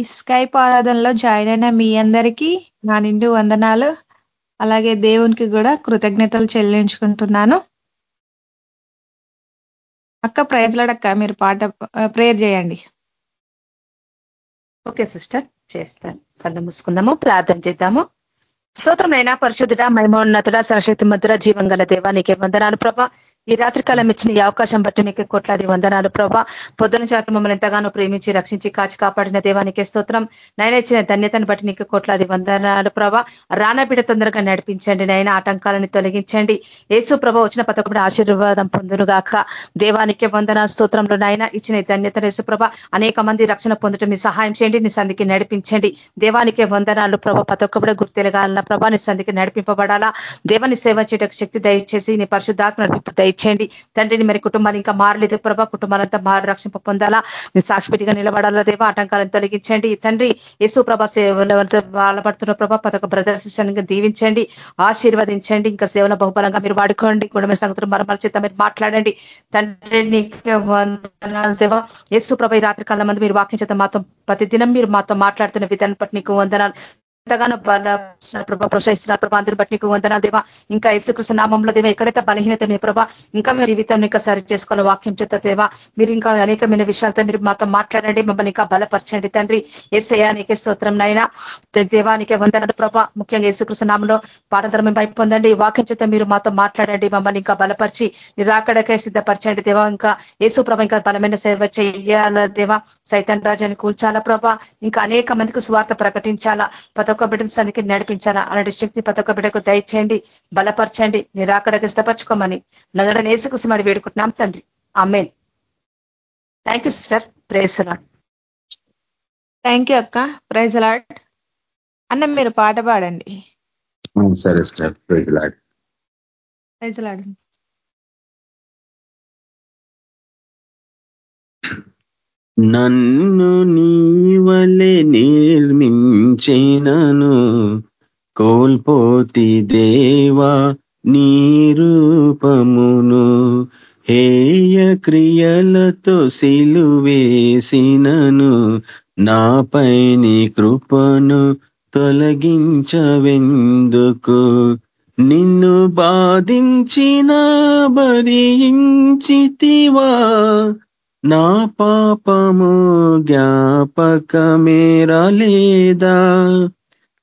ఈ స్కైప్ ఆరాధనలో జాయిన్ అయిన మీ అందరికీ నా నిండు వందనాలు. అలాగే దేవునికి కూడా కృతజ్ఞతలు చెల్లించుకుంటున్నాను. అక్క ప్రయత్నడక్క మీరు పాట ప్రేయర్ చేయండి. ఓకే సిస్టర్ చేస్తాను. కళ్ళు మూసుకుందాము ప్రార్థన చేద్దాము. స్తోత్రమైన పరిశుద్ధుడ మహిమోన్నతుడ సరశక్తి మధుర జీవం గల దేవా నీకే వందనాలు ప్రభా. ఈ రాత్రి కాలం ఇచ్చిన ఈ అవకాశం బట్టి నీకు కోట్లాది వందనాలు. ప్రభా పొద్దున శాతం మమ్మల్ని ఎంతగానో ప్రేమించి రక్షించి కాచి కాపాడిన దేవానికి స్తోత్రం. నైనా ఇచ్చిన ధన్యతను బట్టి నీకు కోట్లాది వందనాలు ప్రభా. రానబిడ తొందరగా నడిపించండి నైనా ఆటంకాలను తొలగించండి. యేసు ప్రభ వచ్చిన పథకం ఆశీర్వాదం పొందునుగాక. దేవానికి వందన స్తోత్రంలో నాయన ఇచ్చిన ధన్యత యేసు ప్రభ అనేక మంది రక్షణ పొందటం మీ సహాయం చేయండి నీ సంధికి నడిపించండి. దేవానికి వందనాలు ప్రభ పతొక్కబడే గుర్తెలగాలన్న ప్రభా నీ సంధికి నడిపింపబడాలా. దేవాన్ని సేవ చేయటకు శక్తి దయచేసి నీ పరిశుద్ధాత్మ నడిపి దయచేయండి తండ్రిని మరి కుటుంబాన్ని ఇంకా మారలేదు. ప్రభా కుటుంబాలంతా మారి రక్షింప పొందాలా? మీరు సాక్షిపెట్టిగా నిలబడాలా దేవా? ఆటంకాలను తొలగించండి. తండ్రి యేసు ప్రభా సేవలు బాధపడుతున్న ప్రభా పథక ప్రదర్శించడానికి దీవించండి. ఆశీర్వదించండి. ఇంకా సేవల బహుబలంగా మీరు వాడుకోండి. గుణమే సంగతులు మరమల చేత మీరు మాట్లాడండి. తండ్రిని దేవా. యేసు ప్రభ ఈ రాత్రి కాలం మంది మీరు వాక్యం చేత మాతో ప్రతి దినం మీరు మాతో మాట్లాడుతున్న విధానం పట్టి నీకు వందనాలు. ఎంతగానో బలపరుస్తున్నారు ప్రభా ప్రోత్సహిస్తున్నారు ప్రభా అందరి బట్టి నీకు వందనాలు దేవా. ఇంకా యేసుకృష్ణ నామంలో దేవా ఎక్కడైతే బలహీనత నీ ప్రభా ఇంకా మీ జీవితం ఇంకా సరి చేసుకోవాలి వాక్యం చేత దేవా. మీరు ఇంకా అనేకమైన విషయాలతో మీరు మాతో మాట్లాడండి మమ్మల్ని ఇంకా బలపరచండి తండ్రి. ఎస్ఐయా నీకే స్తోత్రం నాయన. దేవా నీకే వందనాలు ప్రభా. ముఖ్యంగా యేసుకృష్ణ నామంలో పాఠధర్మం వైపు పొందండి. వాక్యం చేత మీరు మాతో మాట్లాడండి మమ్మల్ని ఇంకా బలపరిచి నిరాకడకే సిద్ధపరచండి దేవా. ఇంకా యేసు ప్రభ ఇంకా బలమైన సేవ చేయాల దేవా. సైతన్ రాజాన్ని కూల్చాలా ప్రభా. ఇంకా అనేక మందికి స్వార్థ ప్రకటించాలా. ప్రతి ఒక్క బిడ్డ సనికి నడిపించాలా? అలాంటి శక్తి ప్రతి ఒక్క బిడ్డకు దయచేయండి బలపరచండి నిరాకడకి ఇష్టపరచుకోమని నగడ నేసుకుసమని వేడుకుంటున్నాం తండ్రి. Amen thank you sister praise lord thank you అక్క. ప్రైజ్ లాడ్ అన్న మీరు పాట పాడండి. సరే sister praise lord praise lord నన్ను నీవలే నిర్మించినను కోల్పోతి దేవా నీ రూపమును హేయ క్రియలతో సిలువేసినను నాపై నీ కృపను తొలగించవెందుకు? నిన్ను బాధించిన భరించితివా నా పాపము జ్ఞాపకమేరలేదా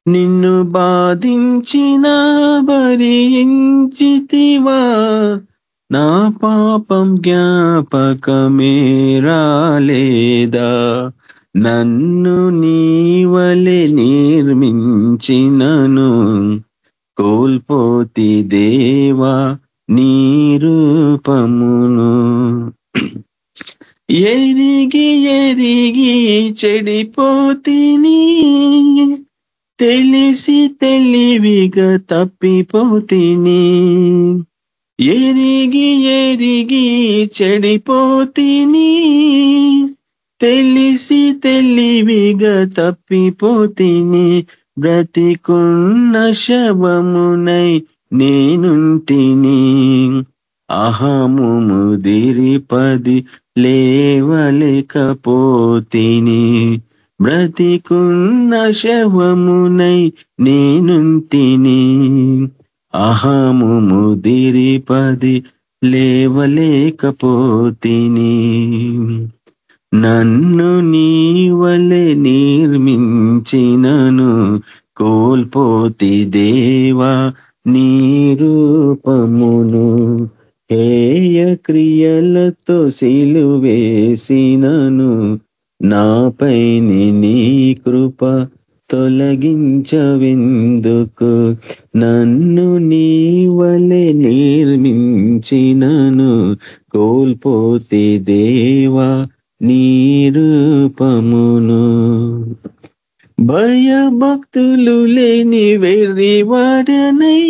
నిన్ను బాధించిన భరించితివా నా పాపం జ్ఞాపకమేరాలేదా నన్ను నీవలే నిర్మించినను కోల్పోతి దేవా నీ రూపమును. ఎరిగి ఎరిగి చెడిపోతిని. తెలిసి తెలివిగా తప్పిపోతిని. ఎరిగి ఎరిగి చెడిపోతిని. తెలిసి తెలివిగా తప్పిపోతిని. బ్రతికున్న శవమునై నేనుంటిని. అహము ముదిరిపది లేవలేకపోతిని. బ్రతికున్న శవమునై నేనుంటిని. అహము ముదిరిపది లేవలేకపోతిని. నన్ను నీవలే నిర్మించినను కోల్పోతి దేవా నీ రూపమును. హేయ క్రియలతో సిలువేసినను నాపై నీ కృప తొలగించవెందుకు? నన్ను నీ వలె నిర్మించినను కోల్పోతే దేవా నీరూపమును భయభక్తులు లేని వెర్రివాడనై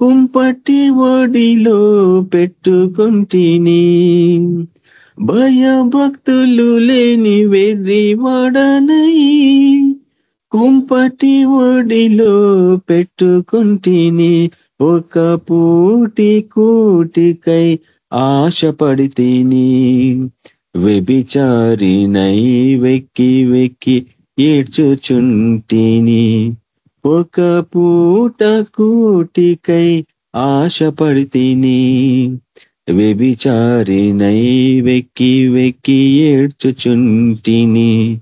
కుంపటి ఒడిలో పెట్టుకుంటిని భయభక్తులు లేని వెర్రివాడనై కుంపటి ఒడిలో పెట్టుకుంటిని ఒక పూటి కూటికై ఆశపడితిని వ్యభిచారినై వెక్కి వెక్కి ఏడ్చుచుంటిని. ఒక పూట కూటికై ఆశపడితిని. వ్యభిచారినై వెక్కి వెక్కి ఏడ్చుచుంటిని.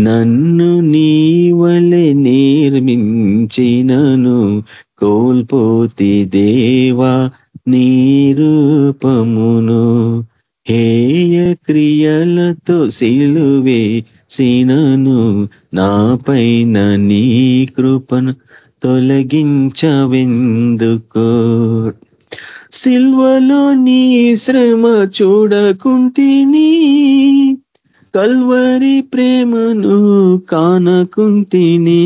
నన్ను నీవలె నిర్మించినను కోల్పోతి దేవా నీరూపమును హేయ క్రియలతో సిలువే సినను నాపైన నీ కృపను తొలగించవెందుకో. సిల్వలో నీ శ్రమ చూడకుంటిని కల్వరి ప్రేమను కానకుంటిని.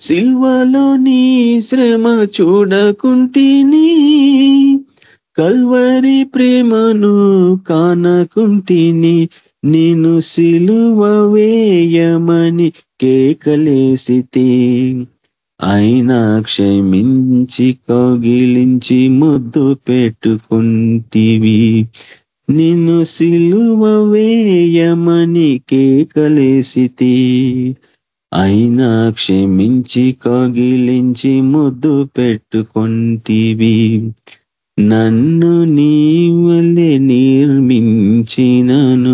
సిల్వలో నీ శ్రమ చూడకుంటిని కల్వరి ప్రేమను కానకుంటిని. నేను సిలువ వేయమని కేకలేసితే. అయినా క్షమించి కౌగిలించి ముద్దు పెట్టుకుంటివి. నిన్ను సిలువ వేయమని కేకలేసితే. అయినా క్షమించి కగిలించి ముద్దు పెట్టుకుంటివి. నన్ను నీవలే నిర్మించినను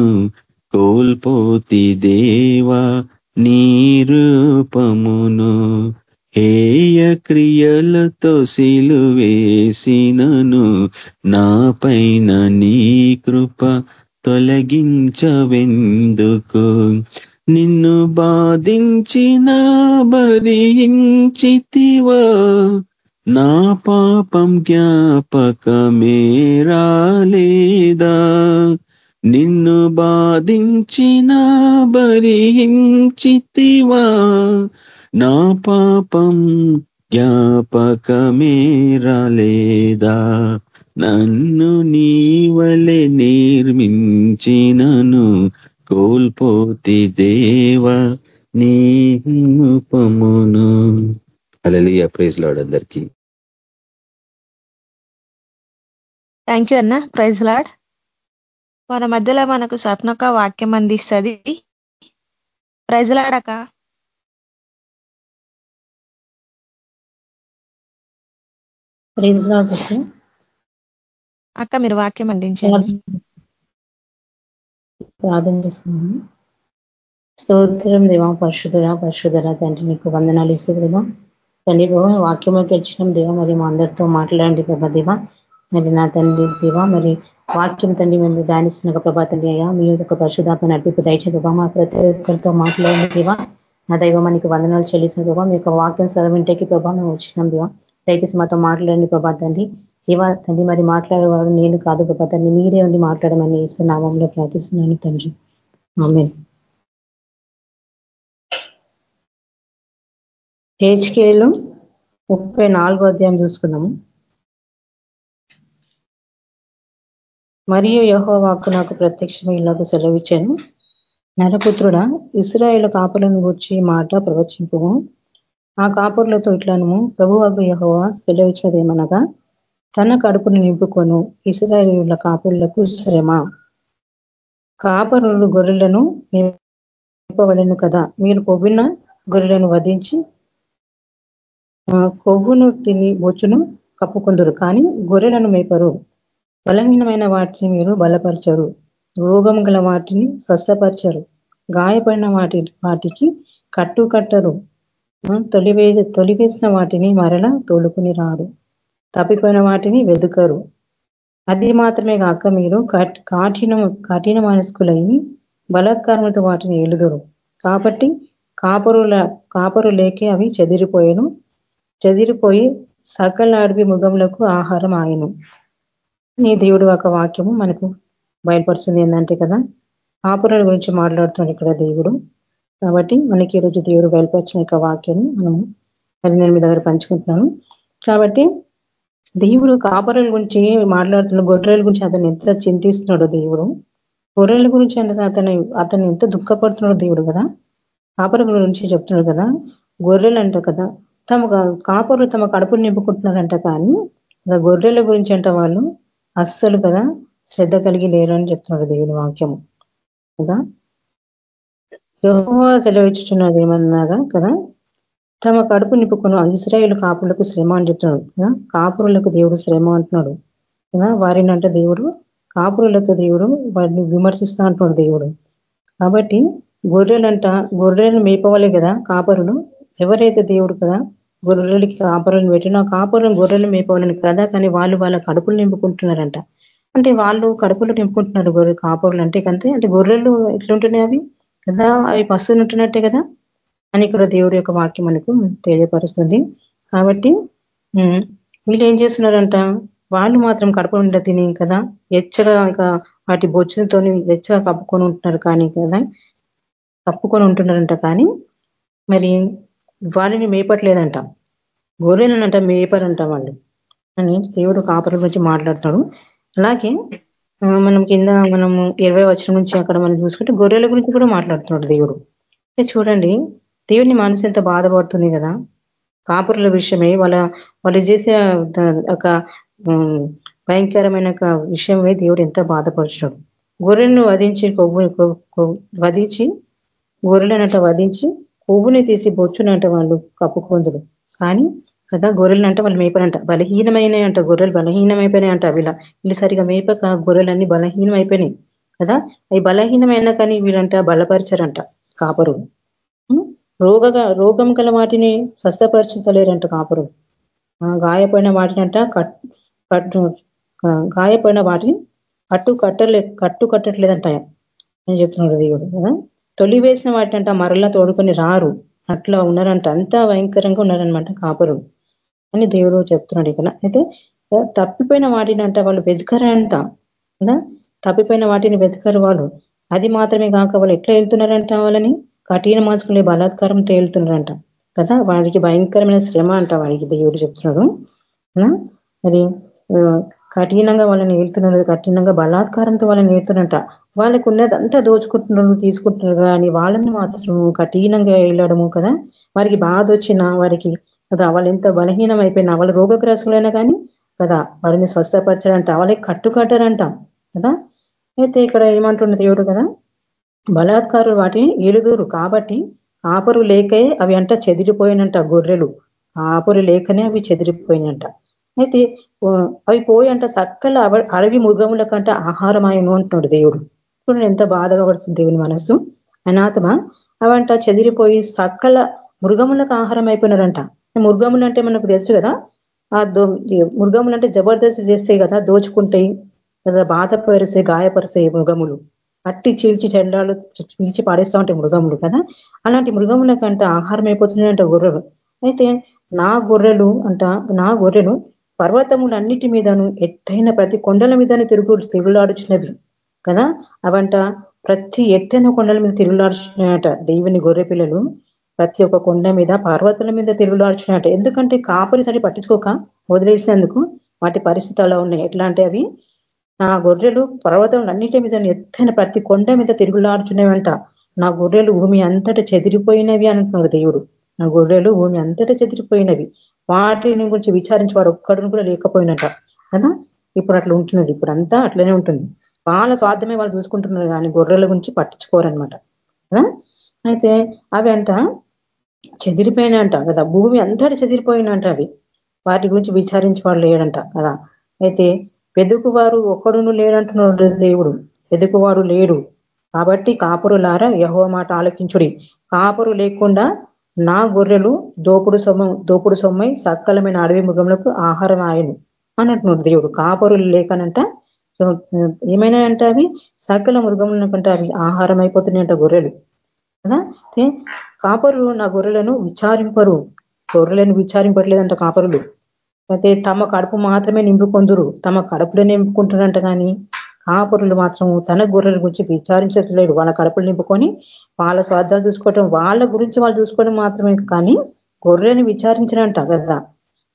కోల్పోతి దేవా నీ రూపమును హేయ క్రియలతో సిలువేసినను. నా పైన నీ కృప తొలగించవెందుకు? నిన్ను బాధించిన భరించితివా నా పాపం జ్ఞాపకమే రాలేదా నిన్ను బాధించిన భరించితివా నా పాపం జ్ఞాపకమే రాలేదా నన్ను నీవలె నిర్మించినను కోల్పోతి దేవ నీ రూపమును. అలలియ ప్రైజ్ లాడ్ అందరికీ. థ్యాంక్ యూ అన్న ప్రైజ్ లాడ్ మన మధ్యలో మనకు స్వప్నక వాక్యం అందిస్తుంది. ప్రైజ్ లాడక ప్రైజ్ లాడ్ సిస్టర్. అక్క మీరు వాక్యం అందించండి. ప్రార్థన చేసుకున్నాము స్తోత్రం దేవా పరిశుధర పరిశుధర తండ్రి నీకు వందనాలు ఇస్తే దేవా తండ్రి బాబా వాక్యంలోకి వచ్చినాం దేవా మరి మా అందరితో మాట్లాడండి ప్రభా దేవా. మరి నా తండ్రి దేవా మరి వాక్యం తండ్రి మేము ధ్యానిస్తున్న ప్రభా తండ్రి అయ్యా మీ యొక్క పరిశుధాత్మ నడిపి దయచే ప్రభా మా ప్రతి ఒక్కరితో మాట్లాడండి దేవా. నా దైవం మనకి వందనాలు చెల్లిసిన ప్రభా. మీ యొక్క వాక్యం చదవింటేకి ప్రభా మేము వచ్చినాం దేవా. దయచేసి మాతో మాట్లాడండి ప్రభా తండ్రి. దేవా తండ్రి మరి మాట్లాడేవారు నేను కాదు ప్రభా తండ్రి. మీరే ఉండి మాట్లాడమని నామంలో ప్రార్థిస్తున్నాను తండ్రి. ఆమె హెచ్కేలో ముప్పై నాలుగో అధ్యాయం చూసుకున్నాము మరియు యహోవాకు నాకు ప్రత్యక్షం ఇలాగ సెలవిచ్చాను. నరపుత్రుడ ఇస్రాయేల్ కాపులను గూర్చి మాట ప్రవచింపు ఆ కాపుర్లతో ఇట్లాను ప్రభువాగు యహోవా సెలవిచ్చినదేమనగా తన కడుపును నింపుకొను ఇస్రాయేలుల కాపుర్లకు శ్రమ. కాపరులు గొర్రెలను నింపబడను కదా. మీరు కొవ్విన గొర్రెలను వధించి కొవ్వును తిని బొచ్చును కప్పుకుందరు కానీ గొర్రెలను మేపరు. బలహీనమైన వాటిని మీరు బలపరచరు. రోగం గల వాటిని స్వస్థపరచరు. గాయపడిన వాటి వాటికి కట్టు కట్టరు. తొలివేసి తొలివేసిన వాటిని మరల తోలుకుని రారు. తప్పిపోయిన వాటిని వెదుకరు. అది మాత్రమే కాక మీరు కఠిన కఠిన మనస్కులయ్యి బలత్కారములతో వాటిని ఎలుగరు కాబట్టి కాపరుల కాపరు లేకే అవి చెదిరిపోయాను. చెదిరిపోయి సకల అడవి మృగములకు ఆహారం ఆయను. నీ దేవుడు ఒక వాక్యము మనకు బయలుపరుస్తుంది ఏంటంటే కదా కాపురుల గురించి మాట్లాడుతున్నాడు ఇక్కడ దేవుడు. కాబట్టి మనకి ఈరోజు దేవుడు బయలుపరిచిన యొక్క వాక్యాన్ని మనము నేను మీ దగ్గర పంచుకుంటున్నాను కాబట్టి దేవుడు కాపరుల గురించి మాట్లాడుతున్న గొర్రెల గురించి అతను ఎంత చింతిస్తున్నాడు దేవుడు. గొర్రెల గురించి అంటే అతను అతను ఎంత దుఃఖపడుతున్నాడు దేవుడు కదా. కాపరుల గురించి చెప్తున్నాడు కదా. గొర్రెలు అంట కదా. తమ కాపరులు తమ కడుపులు నింపుకుంటున్నారంట కానీ గొర్రెల గురించి అంట వాళ్ళు అస్సలు కదా శ్రద్ధ కలిగి లేరు అని చెప్తున్నాడు దేవుని వాక్యము. కదా? యహోవా సెలవిచ్చుచున్నది ఏమన్నాగా కదా? తమ కడుపు నింపుకున్న ఇస్రాయేల్ కాపులకు శ్రమ అని చెప్తున్నాడు కదా? కాపురులకు దేవుడు శ్రమ అంటున్నాడు కదా? వారిని అంటే దేవుడు కాపురులతో దేవుడు వారిని విమర్శిస్తా అంటున్నాడు దేవుడు. కాబట్టి గొర్రెలంట గొర్రెలను మేపవాలి కదా కాపరులు? ఎవరైతే దేవుడు కదా గొర్రెలకి కాపురలను పెట్టినా కాపురం గొర్రెలు మేపవాలని కదా కానీ వాళ్ళు వాళ్ళ కడుపులు నింపుకుంటున్నారంట. అంటే వాళ్ళు కడుపులు నింపుకుంటున్నారు గొర్రె కాపరులు అంటే కంటే అంటే గొర్రెలు ఎట్లుంటున్నాయి అవి? కదా అవి పశువులు ఉంటున్నట్టే కదా? అని కూడా దేవుడి యొక్క వాక్యం మనకు తెలియపరుస్తుంది. కాబట్టి వీళ్ళు ఏం చేస్తున్నారంట? వాళ్ళు మాత్రం కడుపు నిండా తిని కదా ఎచ్చగా ఇక వాటి బొచ్చులతో ఎచ్చగా కప్పుకొని ఉంటున్నారు కానీ కదా కప్పుకొని ఉంటున్నారంట కానీ మరి వారిని మేపట్లేదంట. గొర్రెలనంట మేపరంట వాళ్ళు. అని దేవుడు కాపర గురించి మాట్లాడుతాడు. అలాగే మనం కింద మనము ఇరవై వచ్చిన నుంచి అక్కడ మనం చూసుకుంటే గొర్రెల గురించి కూడా మాట్లాడుతున్నాడు దేవుడు. చూడండి దేవుని మనసు ఎంత బాధపడుతుంది కదా. కాపురుల విషయమే వాళ్ళ వాళ్ళు చేసే ఒక భయంకరమైన విషయమే దేవుడు ఎంత బాధపరచాడు. గొర్రెలను వధించి కొవ్వు వధించి గొర్రెలనంట వధించి పువ్వుని తీసి బొచ్చునంట వాళ్ళు కప్పుకొందులు కానీ కదా గొర్రెలు వాళ్ళు మేపనంట బలహీనమైన అంట గొర్రెలు బలహీనమైపోయినాయి అంట వీళ్ళ. వీళ్ళు సరిగా మేపక గొర్రెలన్నీ బలహీనమైపోయినాయి. కదా? అవి బలహీనమైన కానీ వీళ్ళంట బలపరిచారంట కాపరు. రోగగా రోగం గల వాటిని స్వస్థపరచలేరంట కాపరు. గాయపోయిన వాటిని అంట కట్టు గాయపోయిన వాటిని కట్టు కట్టలే కట్టు కట్టట్లేదంట అని చెప్తున్నాడు దేవుడు. కదా? తొలి వేసిన వాటింట మరలా తోడుకొని రారు. అట్లా ఉన్నారంట. అంతా భయంకరంగా ఉన్నారనమాట కాపరు అని దేవుడు చెప్తున్నాడు ఇక్కడ. అయితే తప్పిపోయిన వాటిని అంట వాళ్ళు వెతకరంట కదా? తప్పిపోయిన వాటిని వెతకరు వాళ్ళు. అది మాత్రమే కాక వాళ్ళు ఎట్లా వెళ్తున్నారంట వాళ్ళని? కఠిన మార్చుకునే బలాత్కారం తేలుతున్నారంట కదా? వాడికి భయంకరమైన శ్రమ అంట వాడికి దేవుడు చెప్తున్నాడు. మరి కఠినంగా వాళ్ళని ఏలుతున్నారు కఠినంగా బలాత్కారంతో వాళ్ళని ఏలుతున్నట వాళ్ళకు ఉన్నదంతా దోచుకుంటున్నారు తీసుకుంటున్నారు కానీ వాళ్ళని మాత్రం కఠినంగా వెళ్ళడము కదా. వారికి బాధ వచ్చినా వారికి కదా వాళ్ళు ఎంత బలహీనం అయిపోయినా వాళ్ళ రోగగ్రస్తులైనా కానీ కదా వారిని స్వస్థపరచారంట వాళ్ళకి కట్టుకట్టారంట కదా. అయితే ఇక్కడ ఏమంటున్నది ఎవడు కదా బలాత్కారులు వాటిని ఏలుదూరు కాబట్టి కాపరు లేకే అవి అంట చెదిరిపోయినంట గొర్రెలు. కాపరు లేకనే అవి చెదిరిపోయినంట. అయితే అవి పోయి అంట అడవి మృగముల కంటే ఆహారమాయను అంటున్నాడు దేవుడు. చూడండి ఎంత బాధగా పడుతుంది దేవుని మనస్సు. అనాథమ అవంట చెదిరిపోయి సకల మృగములకు ఆహారం అయిపోయినారంట మృగములు అంటే మనకు తెలుసు కదా ఆ మృగములు అంటే జబర్దస్త్ చేస్తాయి కదా దోచుకుంటాయి కదా బాధపరిస్తాయి గాయపరుస్తాయి మృగములు. అట్టి చీల్చి చెండాలు చీల్చి పాడేస్తా ఉంటాయి మృగములు కదా. అలాంటి మృగముల కంటే ఆహారం అయిపోతున్నాయంట గొర్రెలు. అయితే నా గొర్రెలు అంట నా గొర్రెలు పర్వతములన్నిటి మీదను ఎత్తైన ప్రతి కొండల మీదను తిరుగు తిరుగులాడుచున్నవి కదా? అవంట ప్రతి ఎత్తైన కొండల మీద తిరుగులాడుచున్నాయట. దేవుని గొర్రె పిల్లలు ప్రతి ఒక్క కొండ మీద పర్వతాల మీద తిరుగులాడుచున్నాయట. ఎందుకంటే కాపురి సరి పట్టించుకోక వదిలేసినందుకు వాటి పరిస్థితి అలా ఉన్నాయి. ఎట్లా అంటే అవి నా గొర్రెలు పర్వతములన్నిటి మీద ఎత్తైన ప్రతి కొండ మీద తిరుగులాడుచున్నాయంట నా గొర్రెలు భూమి అంతటా చెదిరిపోయినవి అంటున్నాడు దేవుడు. నా గొర్రెలు భూమి అంతటా చెదిరిపోయినవి. వాటిని గురించి విచారించేవాడు ఒక్కడిని కూడా లేకపోయినట. కదా? ఇప్పుడు అట్లా ఉంటున్నది. ఇప్పుడు అంతా అట్లనే ఉంటుంది. వాళ్ళ స్వార్థమే వాళ్ళు చూసుకుంటున్నారు కానీ గొర్రెల గురించి పట్టించుకోరనమాట అయితే అవి అంట చెదిరిపోయినంట కదా? భూమి అంతటి చెదిరిపోయినంట అవి. వాటి గురించి విచారించి వాడు లేడంట కదా? అయితే వెదుకువారు ఒక్కడును లేడంటున్నాడు దేవుడు. వెదుకువారు లేడు. కాబట్టి కాపురులారా యహో మాట ఆలకించుడి. కాపురు లేకుండా నా గొర్రెలు దోపుడు సొమ్మ దోపుడు సొమ్మై సక్కలమైన అడవి మృగములకు ఆహారం ఆయను అన్నట్టు దేవుడు. కాపరులు లేకనంట ఏమైనా అంటే అవి? సకల మృగములకంటే అవి ఆహారం అయిపోతున్నాయంట గొర్రెలు. కదా? కాపరులు నా గొర్రెలను విచారింపరు. గొర్రెలను విచారింపట్లేదంట కాపరులు. అయితే తమ కడుపు మాత్రమే నింపుకొందురు. తమ కడుపులో నింపుకుంటారంట కానీ కాపరులు మాత్రం తన గొర్రెల గురించి విచారించట్లేడు వాళ్ళ కడుపులు నింపుకొని వాళ్ళ స్వార్థాలు చూసుకోవటం వాళ్ళ గురించి వాళ్ళు చూసుకోవడం మాత్రమే కానీ గొర్రెని విచారించినంట కదా.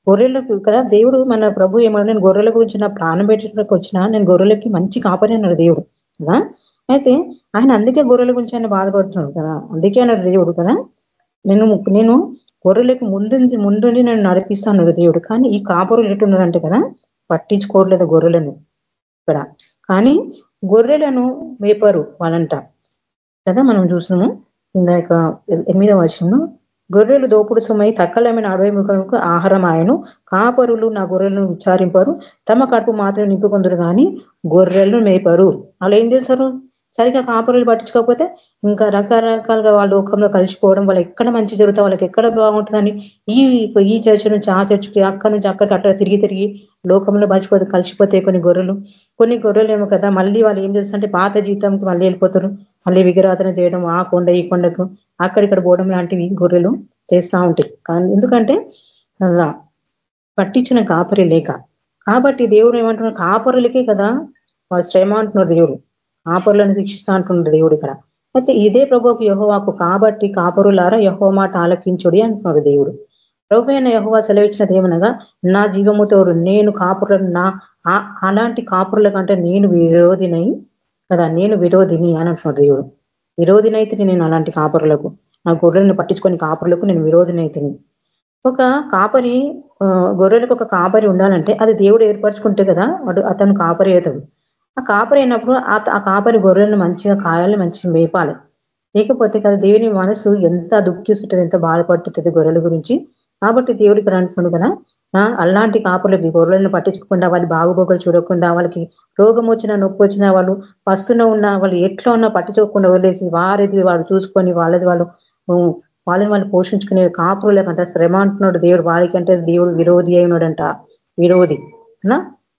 గొర్రెలకు కదా దేవుడు మన ప్రభు ఏమన్నా నేను గొర్రెల గురించి నా ప్రాణం పెట్టడానికి వచ్చినా నేను గొర్రెలకి మంచి కాపరి అన్నాడు దేవుడు కదా. అయితే ఆయన అందుకే గొర్రెల గురించి ఆయన బాధపడుతున్నాడు కదా. అందుకే అన్నాడు దేవుడు కదా నేను నేను గొర్రెలకు ముందు ముందుండి నేను నడిపిస్తాను దేవుడు. కానీ ఈ కాపురులు ఎట్టున్నారంటే కదా పట్టించుకోవట్లేదు గొర్రెలను. ఇక్కడ కానీ గొర్రెలను మేపరు వాళ్ళంట. కదా మనం చూసినాము ఇందాక ఎనిమిదవ వర్షంలో గొర్రెలు దోపుడు సుమై తక్కలమైన అడవి ముఖముకు ఆహారం ఆయను. కాపరులు నా గొర్రెలను విచారింపరు. తమ కడుపు మాత్రం నింపుకుందరు కానీ గొర్రెలను మేపరు. అలా ఏం చేశారు సరిగా కాపురులు పట్టించుకోకపోతే ఇంకా రకరకాలుగా వాళ్ళ లోకంలో కలిసిపోవడం వాళ్ళు ఎక్కడ మంచి జరుగుతా వాళ్ళకి ఎక్కడ బాగుంటుందని ఈ ఈ చర్చ నుంచి ఆ చర్చకి అక్కడ నుంచి అక్కడికి అక్కడ తిరిగి తిరిగి లోకంలో మర్చిపోతే కలిసిపోతే కొన్ని గొర్రెలు. కొన్ని గొర్రెలు ఏమో కదా మళ్ళీ వాళ్ళు ఏం చేస్తుంటే పాత జీవితంకి మళ్ళీ వెళ్ళిపోతారు. మళ్ళీ విగ్రహాధన చేయడం ఆ కొండ ఈ కొండకు అక్కడిక్కడ పోవడం లాంటివి గొర్రెలు చేస్తూ ఉంటాయి. కానీ ఎందుకంటే పట్టించిన కాపరి లేక. కాబట్టి దేవుడు ఏమంటున్నారు కాపరులకే కదా శ్రమ అంటున్నారు దేవుడు. కాపరులను శిక్షిస్తా అంటున్నాడు దేవుడు ఇక్కడ. అయితే ఇదే ప్రభుకు యహోవాకు కాబట్టి కాపరులారా యహో మాట ఆలకించుడి అంటున్నాడు దేవుడు. ప్రభు అయిన యహోవా సెలవిచ్చినది ఏమనగా నా జీవముతో నేను కాపురులను నా అలాంటి కాపురుల కంటే నేను విరోధినై కదా నేను విరోధిని అని అంటున్నాడు దేవుడు. విరోధినైతే నేను అలాంటి కాపురులకు నా గొర్రెలను పట్టించుకొని కాపురులకు నేను విరోధినైతిని. ఒక కాపరి గొర్రెలకు ఒక కాపరి ఉండాలంటే అది దేవుడు ఏర్పరచుకుంటే కదా వాడు అతను కాపరి అవుతాడు. ఆ కాపరి అయినప్పుడు ఆ కాపరి గొర్రెలను మంచిగా కాయాలని మంచిగా మేపాలి. లేకపోతే కదా దేవుని మనసు ఎంత దుఃఖిస్తుంటుంది ఎంత బాధపడుతుంటుంది గొర్రెల గురించి. కాబట్టి దేవుడికి అంటున్నాడు కదా. అలాంటి కాపులకి గొర్రెలను పట్టించకుండా వాళ్ళు బాగుబోగలు చూడకుండా వాళ్ళకి రోగం వచ్చినా నొప్పి వచ్చినా వాళ్ళు పస్తున్న ఉన్న వాళ్ళు ఎట్లా ఉన్నా పట్టించుకోకుండా వదిలేసి వారిది వాళ్ళు చూసుకొని వాళ్ళది వాళ్ళు వాళ్ళని వాళ్ళు పోషించుకునే కాపురులకంట శ్రమ అంటున్నాడు దేవుడు. వారికంటే దేవుడు విరోధి అయినాడంట. విరోధి.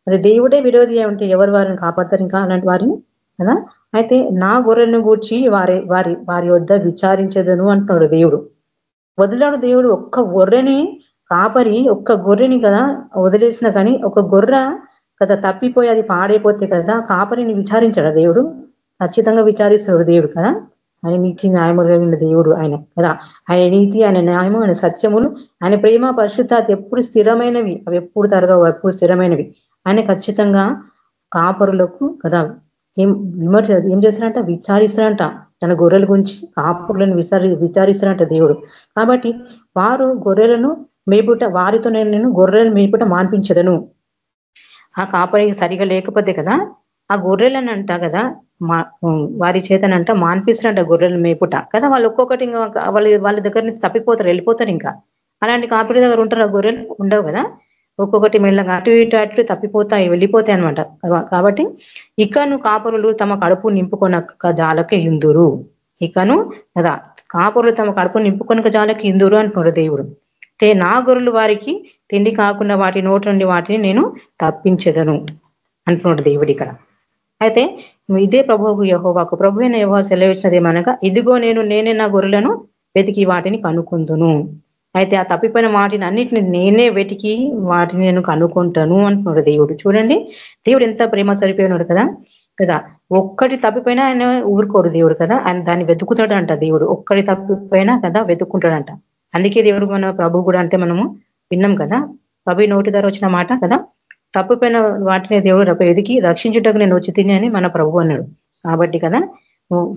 మరి దేవుడే విరోధి ఉంటే ఎవరు వారిని కాపాడతారు ఇంకా అలాంటి వారిని? కదా? అయితే నా గొర్రెలను గూర్చి వారి వారి వారి వద్ద విచారించదను అంటున్నాడు దేవుడు. వదిలాడు దేవుడు ఒక్క గొర్రెని కాపరి ఒక్క గొర్రెని కదా వదిలేసిన కానీ ఒక గొర్రె కదా తప్పిపోయి అది పాడైపోతే కదా కాపరిని విచారించాడు దేవుడు? ఖచ్చితంగా విచారిస్తున్నాడు దేవుడు కదా? ఆయన నీతి న్యాయములైన దేవుడు ఆయన కదా? ఆయన నీతి ఆయన న్యాయము ఆయన సత్యములు ఆయన ప్రేమ పరిశుద్ధ ఎప్పుడు స్థిరమైనవి? అవి ఎప్పుడు తరగవు ఎప్పుడు స్థిరమైనవి. ఆయన ఖచ్చితంగా కాపరులకు కదా ఏం విమర్శ ఏం చేస్తారంట? విచారిస్తారంట. తన గొర్రెల గురించి కాపురులను విచారి విచారిస్తారంట దేవుడు. కాబట్టి వారు గొర్రెలను మేపుట వారితో నేను గొర్రెలను మేపుట మాన్పించదను. ఆ కాపరి సరిగా లేకపోతే కదా ఆ గొర్రెలను అంట కదా వారి చేతనంట మాన్పిస్తారంట గొర్రెలను మేపుట. కదా వాళ్ళు ఒక్కొక్కటి ఇంకా వాళ్ళ వాళ్ళ దగ్గర నుంచి తప్పిపోతారు వెళ్ళిపోతారు ఇంకా. అలాంటి కాపరి దగ్గర ఉంటారు ఆ గొర్రెలు ఉండవు కదా. ఒక్కొక్కటి మెల్లగా అటు ఇటు అటు తప్పిపోతాయి వెళ్ళిపోతాయి అనమాట కాబట్టి ఇకను కాపురులు తమ కడుపు నింపుకొనక జాలకి ఇందురు. ఇకను కదా కాపురులు తమ కడుపు నింపుకొనక జాలకి ఇందురు అంటున్నాడు దేవుడు. తే నా గొర్రెలు వారికి తిండి కాకుండా వాటి నోటి నుండి వాటిని నేను తప్పించదను అంటున్నాడు దేవుడు ఇక్కడ. అయితే ఇదే ప్రభువుకు యహోవాకు ప్రభు అయిన యహోవా సెలవిచ్చినది ఏమనగా ఇదిగో నేను నేనే నా గొర్రెలను వెతికి వాటిని కనుక్కుందును. అయితే ఆ తప్పిపోయిన వాటిని అన్నిటిని నేనే వెతికి వాటిని నేను కనుక్కుంటాను అంటున్నాడు దేవుడు. చూడండి దేవుడు ఎంత ప్రేమ సరిపోయినాడు కదా? కదా? ఒక్కటి తప్పిపోయినా ఆయన ఊరుకోడు దేవుడు కదా? ఆయన దాన్ని వెతుకుతాడంట దేవుడు. ఒక్కటి తప్పిపోయినా కదా వెతుక్కుంటాడంట. అందుకే దేవుడు మన ప్రభు కూడా అంటే మనము విన్నాం కదా? ప్రభు నోటి ధర వచ్చిన మాట కదా? తప్పిపోయిన వాటిని దేవుడు ఎదికి రక్షించుటకు నేను వచ్చి తిని అని మన ప్రభు అన్నాడు. కాబట్టి కదా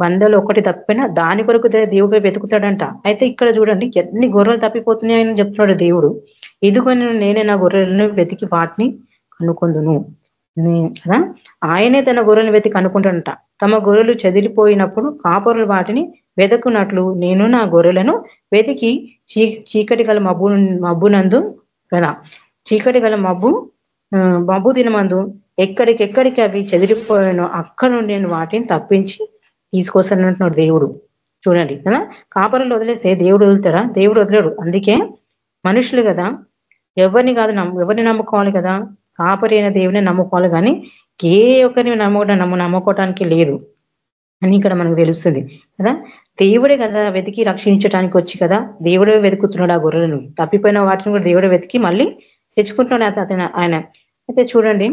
వందలు ఒకటి తప్పిపోయినా దాని కొరకు దేవుడు వెతుకుతాడంట. అయితే ఇక్కడ చూడండి ఎన్ని గొర్రెలు తప్పిపోతున్నాయని చెప్తున్నాడు దేవుడు. ఇదిగో నేనే నా గొర్రెలను వెతికి వాటిని కనుకొందును. కదా ఆయనే తన గొర్రెలను వెతికి అనుకుంటాడంట తమ గొర్రెలు చెదిరిపోయినప్పుడు కాపరులు వాటిని వెతుకున్నట్లు నేను నా గొర్రెలను వెతికి చీకటి గల మబ్బు మబ్బునందు కదా చీకటి గల మబ్బు మబ్బు దినమందు ఎక్కడికెక్కడికి అవి చెదిరిపోయానో అక్కడ నుండి నేను వాటిని తప్పించి తీసుకొస్తానంటున్నాడు దేవుడు. చూడండి కదా? కాపరులు వదిలేస్తే దేవుడు వదులుతాడా? దేవుడు వదిలేడు. అందుకే మనుషులు కదా ఎవరిని కాదు ఎవరిని నమ్ముకోవాలి కదా? కాపరి అయిన దేవుని నమ్ముకోవాలి కానీ ఏ ఒక్కరిని నమ్ముకోవడం నమ్ము నమ్ముకోవటానికి లేదు అని ఇక్కడ మనకు తెలుస్తుంది కదా? దేవుడే కదా వెతికి రక్షించడానికి వచ్చి కదా దేవుడే వెతుకుతున్నాడు ఆ గొర్రెలను. తప్పిపోయిన వాటిని కూడా దేవుడే వెతికి మళ్ళీ తెచ్చుకుంటున్నాడు అతను ఆయన. అయితే చూడండి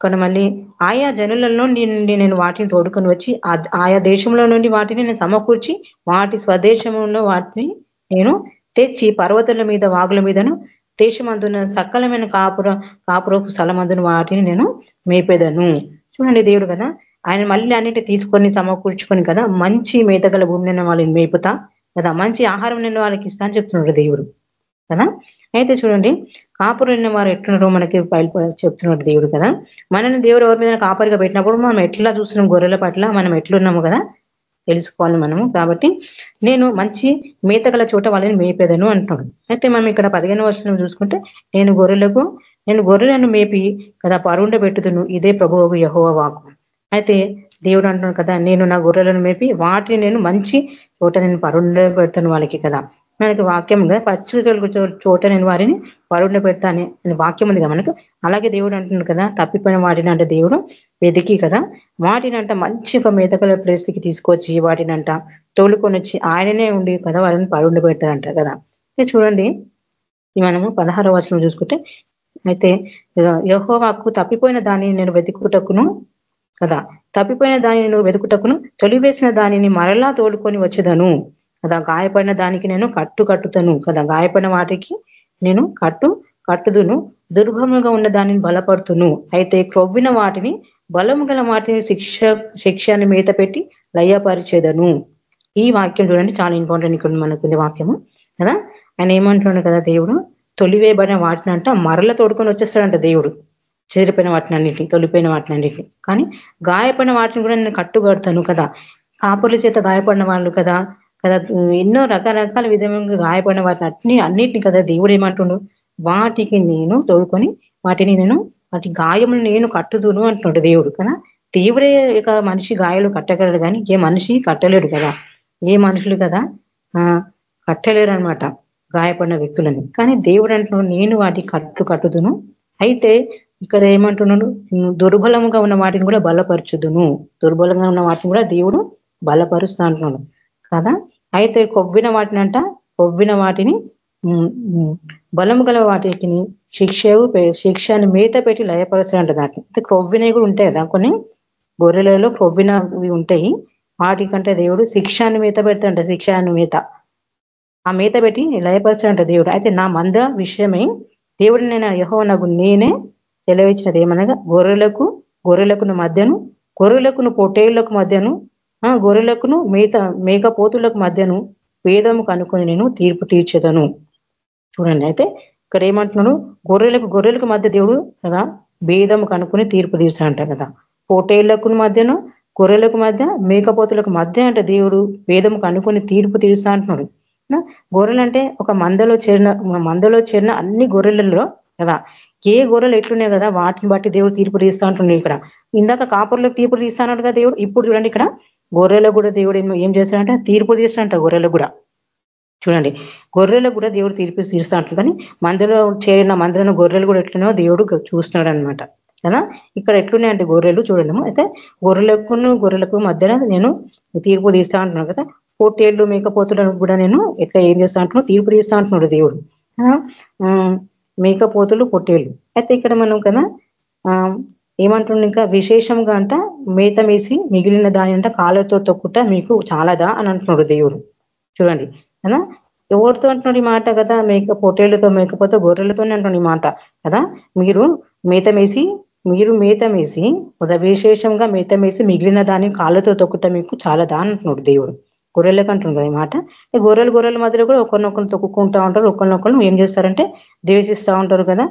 కానీ మళ్ళీ ఆయా జనులలో నుండి నేను వాటిని తోడుకొని వచ్చి ఆయా దేశంలో నుండి వాటిని నేను సమకూర్చి వాటి స్వదేశంలో వాటిని నేను తెచ్చి పర్వతాల మీద వాగుల మీదను దేశమందున సకలమైన కాపుర కాపురపు స్థలమందున వాటిని నేను మేపేదను. చూడండి దేవుడు కదా ఆయన మళ్ళీ అన్నిటి తీసుకొని సమకూర్చుకొని కదా మంచి మేతగల భూమి నిన్న వాళ్ళని మేపుతా కదా మంచి ఆహారం నిన్న వాళ్ళకి ఇస్తా అని చెప్తున్నాడు దేవుడు కదా. అయితే చూడండి కాపురైన వారు ఎట్లున్నారో మనకి బయలు చెప్తున్నాడు దేవుడు కదా. మనల్ని దేవుడు ఎవరి మీద కాపరిగా పెట్టినప్పుడు మనం ఎట్లా చూస్తున్నాం గొర్రెల పట్ల మనం ఎట్లున్నాము కదా తెలుసుకోవాలి మనము. కాబట్టి నేను మంచి మేత గల చోట వాళ్ళని మేపేదను అంటున్నాడు. అయితే మనం ఇక్కడ పదిహేను వర్షం చూసుకుంటే నేను గొర్రెలకు నేను గొర్రెలను మేపి కదా పరుండ పెట్టుతును ఇదే ప్రభువు యహోవ వాకు అయితే దేవుడు అంటున్నాడు కదా నేను నా గొర్రెలను మేపి వాటిని నేను మంచి చోట నేను పరుండ పెడతాను వాళ్ళకి కదా. మనకి వాక్యం కదా పచ్చికలకు చోట నేను వారిని పరుండ పెడతాను అని వాక్యం ఉంది కదా మనకు. అలాగే దేవుడు అంటున్నాడు కదా తప్పిపోయిన వాటిని అంటే దేవుడు వెతికి కదా. వాటినంట మంచి ఒక మేతకల ప్లేస్కి తీసుకొచ్చి వాటినంట తోలుకొని వచ్చి ఆయననే ఉండి కదా వారిని పరుండ పెడతారంట కదా. చూడండి. మనము పదహారో వచనం చూసుకుంటే అయితే యహోవాకు తప్పిపోయిన దానిని నేను వెతుకుటకును కదా. తప్పిపోయిన దానిని నువ్వు వెతుకుటకును తొలివేసిన దానిని మరలా తోలుకొని వచ్చేదను. కదా గాయపడిన దానికి నేను కట్టు కట్టుతాను కదా గాయపడిన వాటికి నేను కట్టు కట్టుదును. దుర్భముగా ఉన్న దానిని బలపడుతును. అయితే క్రొవ్విన వాటిని బలము గల వాటిని శిక్ష శిక్షని మీద పెట్టి లయపరిచేదను. ఈ వాక్యం చూడండి చాలా ఇంపార్టెంట్ ఇక్కడ మనకుంది వాక్యము. కదా ఆయన ఏమంటున్నాడు కదా దేవుడు? తొలివేయబడిన వాటిని అంట మరల తోడుకొని వచ్చేస్తాడంట దేవుడు. చెదిరిపోయిన వాటిని అన్నిటిని తొలిపోయిన వాటిని అన్నిటిని కానీ గాయపడిన వాటిని కూడా నేను కట్టుబడతాను కదా. కాపుల చేత గాయపడిన వాళ్ళు కదా కదా ఎన్నో రకరకాల విధంగా గాయపడిన వాటిని అన్ని అన్నిటిని కదా దేవుడు ఏమంటుండు? వాటికి నేను తోడుకొని వాటిని నేను వాటి గాయములు నేను కట్టుదును అంటున్నాడు దేవుడు కదా. దేవుడే ఇక మనిషి గాయాలు కట్టగలడు కానీ ఏ మనిషి కట్టలేడు కదా. ఏ మనుషులు కదా కట్టలేరు అనమాట గాయపడిన వ్యక్తులని. కానీ దేవుడు అంటున్నాడు నేను వాటి కట్టు కట్టుదును. అయితే ఇక్కడ ఏమంటున్నాడు దుర్బలంగా ఉన్న వాటిని కూడా బలపరచుదును. దుర్బలంగా ఉన్న వాటిని కూడా దేవుడు బలపరుస్తా అంటున్నాడు. కదా? అయితే కొవ్విన వాటిని అంట కొవ్విన వాటిని బలము గల వాటికి శిక్షవు శిక్షను మేత పెట్టి లయపరచాలంట దానికి అయితే క్రొవ్వినవి కూడా ఉంటాయి కదా కొన్ని? గొర్రెలలో క్రొవ్వినవి ఉంటాయి. వాటికంటే దేవుడు శిక్షాన్ని మేత పెడతాడంట శిక్షాన్ని మేత. ఆ మేత పెట్టి లయపరచాలంట దేవుడు. అయితే నా మంద విషయమై దేవుడు నేను యహో నాకు నేనే సెలవిచ్చినది. ఏమనగా? గొర్రెలకు గొర్రెలకును మధ్యను గొర్రెలకును పొట్టేళ్ళకు మధ్యను గొర్రెలకును మేత మేకపోతులకు మధ్యను వేదము కనుక్కొని నేను తీర్పు తీర్చదను. చూడండి అయితే ఇక్కడ ఏమంటున్నాడు? గొర్రెలకు గొర్రెలకు మధ్య దేవుడు కదా భేదము కనుక్కొని తీర్పు తీర్చాడంట కదా. పోటేళ్ళకు మధ్యను గొర్రెలకు మధ్య మేకపోతులకు మధ్య అంటే దేవుడు వేదము కనుక్కొని తీర్పు తీరుస్తా అంటున్నాడు. గొర్రెలు అంటే ఒక మందలో చేరిన మందలో చేరిన అన్ని గొర్రెలలో కదా ఏ గొర్రెలు ఎట్లున్నాయి కదా వాటిని బట్టి దేవుడు తీర్పు తీస్తా అంటున్నాడు ఇక్కడ. ఇందాక కాపుర్లకు తీర్పు తీస్తాడు కదా దేవుడు ఇప్పుడు చూడండి ఇక్కడ గొర్రెలకు కూడా దేవుడు ఏం చేస్తాడంటే తీర్పు తీస్తాడంట గొర్రెలు కూడా చూడండి గొర్రెలకు కూడా దేవుడు తీర్పు తీరుస్తా అంటారు కానీ మందిలో చేరిన మందులను గొర్రెలు కూడా ఎట్లున్నాయో దేవుడు చూస్తున్నాడు అనమాట కదా? ఇక్కడ ఎట్లున్నాయంటే గొర్రెలు చూడలేము అయితే గొర్రెలకు గొర్రెలకు మధ్యన నేను తీర్పు తీస్తా అంటున్నాను కదా? పోటేళ్ళు మేకపోతులను కూడా నేను ఎట్లా ఏం చేస్తా అంటున్నాను తీర్పు తీస్తా అంటున్నాడు దేవుడు. మేకపోతులు పొట్టేళ్ళు అయితే ఇక్కడ మనం కదా ఏమంటుండ ఇంకా? విశేషంగా అంట మేత మేసి మిగిలిన దాని అంట కాళ్ళతో తొక్కుట మీకు చాలదా అని అంటున్నాడు దేవుడు. చూడండి. కదా ఎవరితో అంటున్నాడు ఈ మాట కదా? మేక పొట్టేళ్ళతో మేకపోతే గొర్రెలతోనే అంటున్నాడు ఈ మాట కదా? మీరు మేత మేసి మీరు మేత మేసి విశేషంగా మేత మేసి మిగిలిన దాన్ని కాళ్ళతో తొక్కుట మీకు చాలాదా అంటున్నాడు దేవుడు. గొర్రెలకు అంటున్నారు ఈ మాట. గొర్రెలు గొర్రెల మధ్యలో కూడా ఒకరినొకరు తొక్కుకుంటా ఉంటారు ఒకరినొకరు ఏం చేస్తారంటే ద్వేషిస్తూ ఉంటారు కదా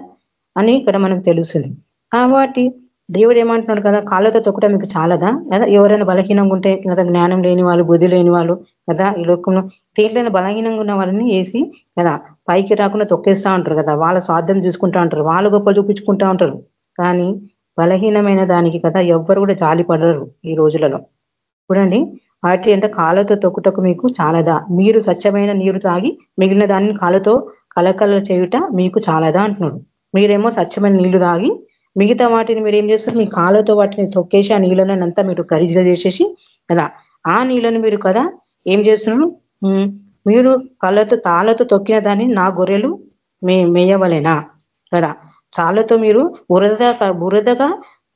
అని ఇక్కడ మనకు తెలుస్తుంది. కాబట్టి దేవుడు ఏమంటున్నాడు కదా? కాళ్ళతో తొక్కటం మీకు చాలదా? కదా? ఎవరైనా బలహీనంగా ఉంటే కదా జ్ఞానం లేని వాళ్ళు బుద్ధి లేని వాళ్ళు కదా? ఈ లోకంలో తేలిన బలహీనంగా ఉన్న వాళ్ళని వేసి కదా? పైకి రాకుండా తొక్కేస్తా ఉంటారు కదా? వాళ్ళ స్వార్థం చూసుకుంటా ఉంటారు వాళ్ళు గొప్ప చూపించుకుంటా ఉంటారు కానీ బలహీనమైన దానికి కదా ఎవ్వరు కూడా జాలి పడరు ఈ రోజులలో. చూడండి వాటి అంటే కాళ్ళతో తొక్కుటకు మీకు చాలదా? మీరు స్వచ్ఛమైన నీరు తాగి మిగిలిన దాన్ని కాళ్ళతో కలకల చేయుట మీకు చాలదా అంటున్నాడు. మీరేమో స్వచ్ఛమైన నీళ్ళు తాగి మిగతా వాటిని మీరు ఏం చేస్తారు? మీ కాళ్ళతో వాటిని తొక్కేసి ఆ నీళ్ళని అంతా మీరు గరిజిగా చేసేసి కదా? ఆ నీళ్ళను మీరు కదా ఏం చేస్తున్నారు? మీరు కళ్ళతో తాళ్ళతో తొక్కిన దాన్ని నా గొర్రెలు మే మేయవలేనా? కదా? తాళ్ళతో మీరు బురద బురదగా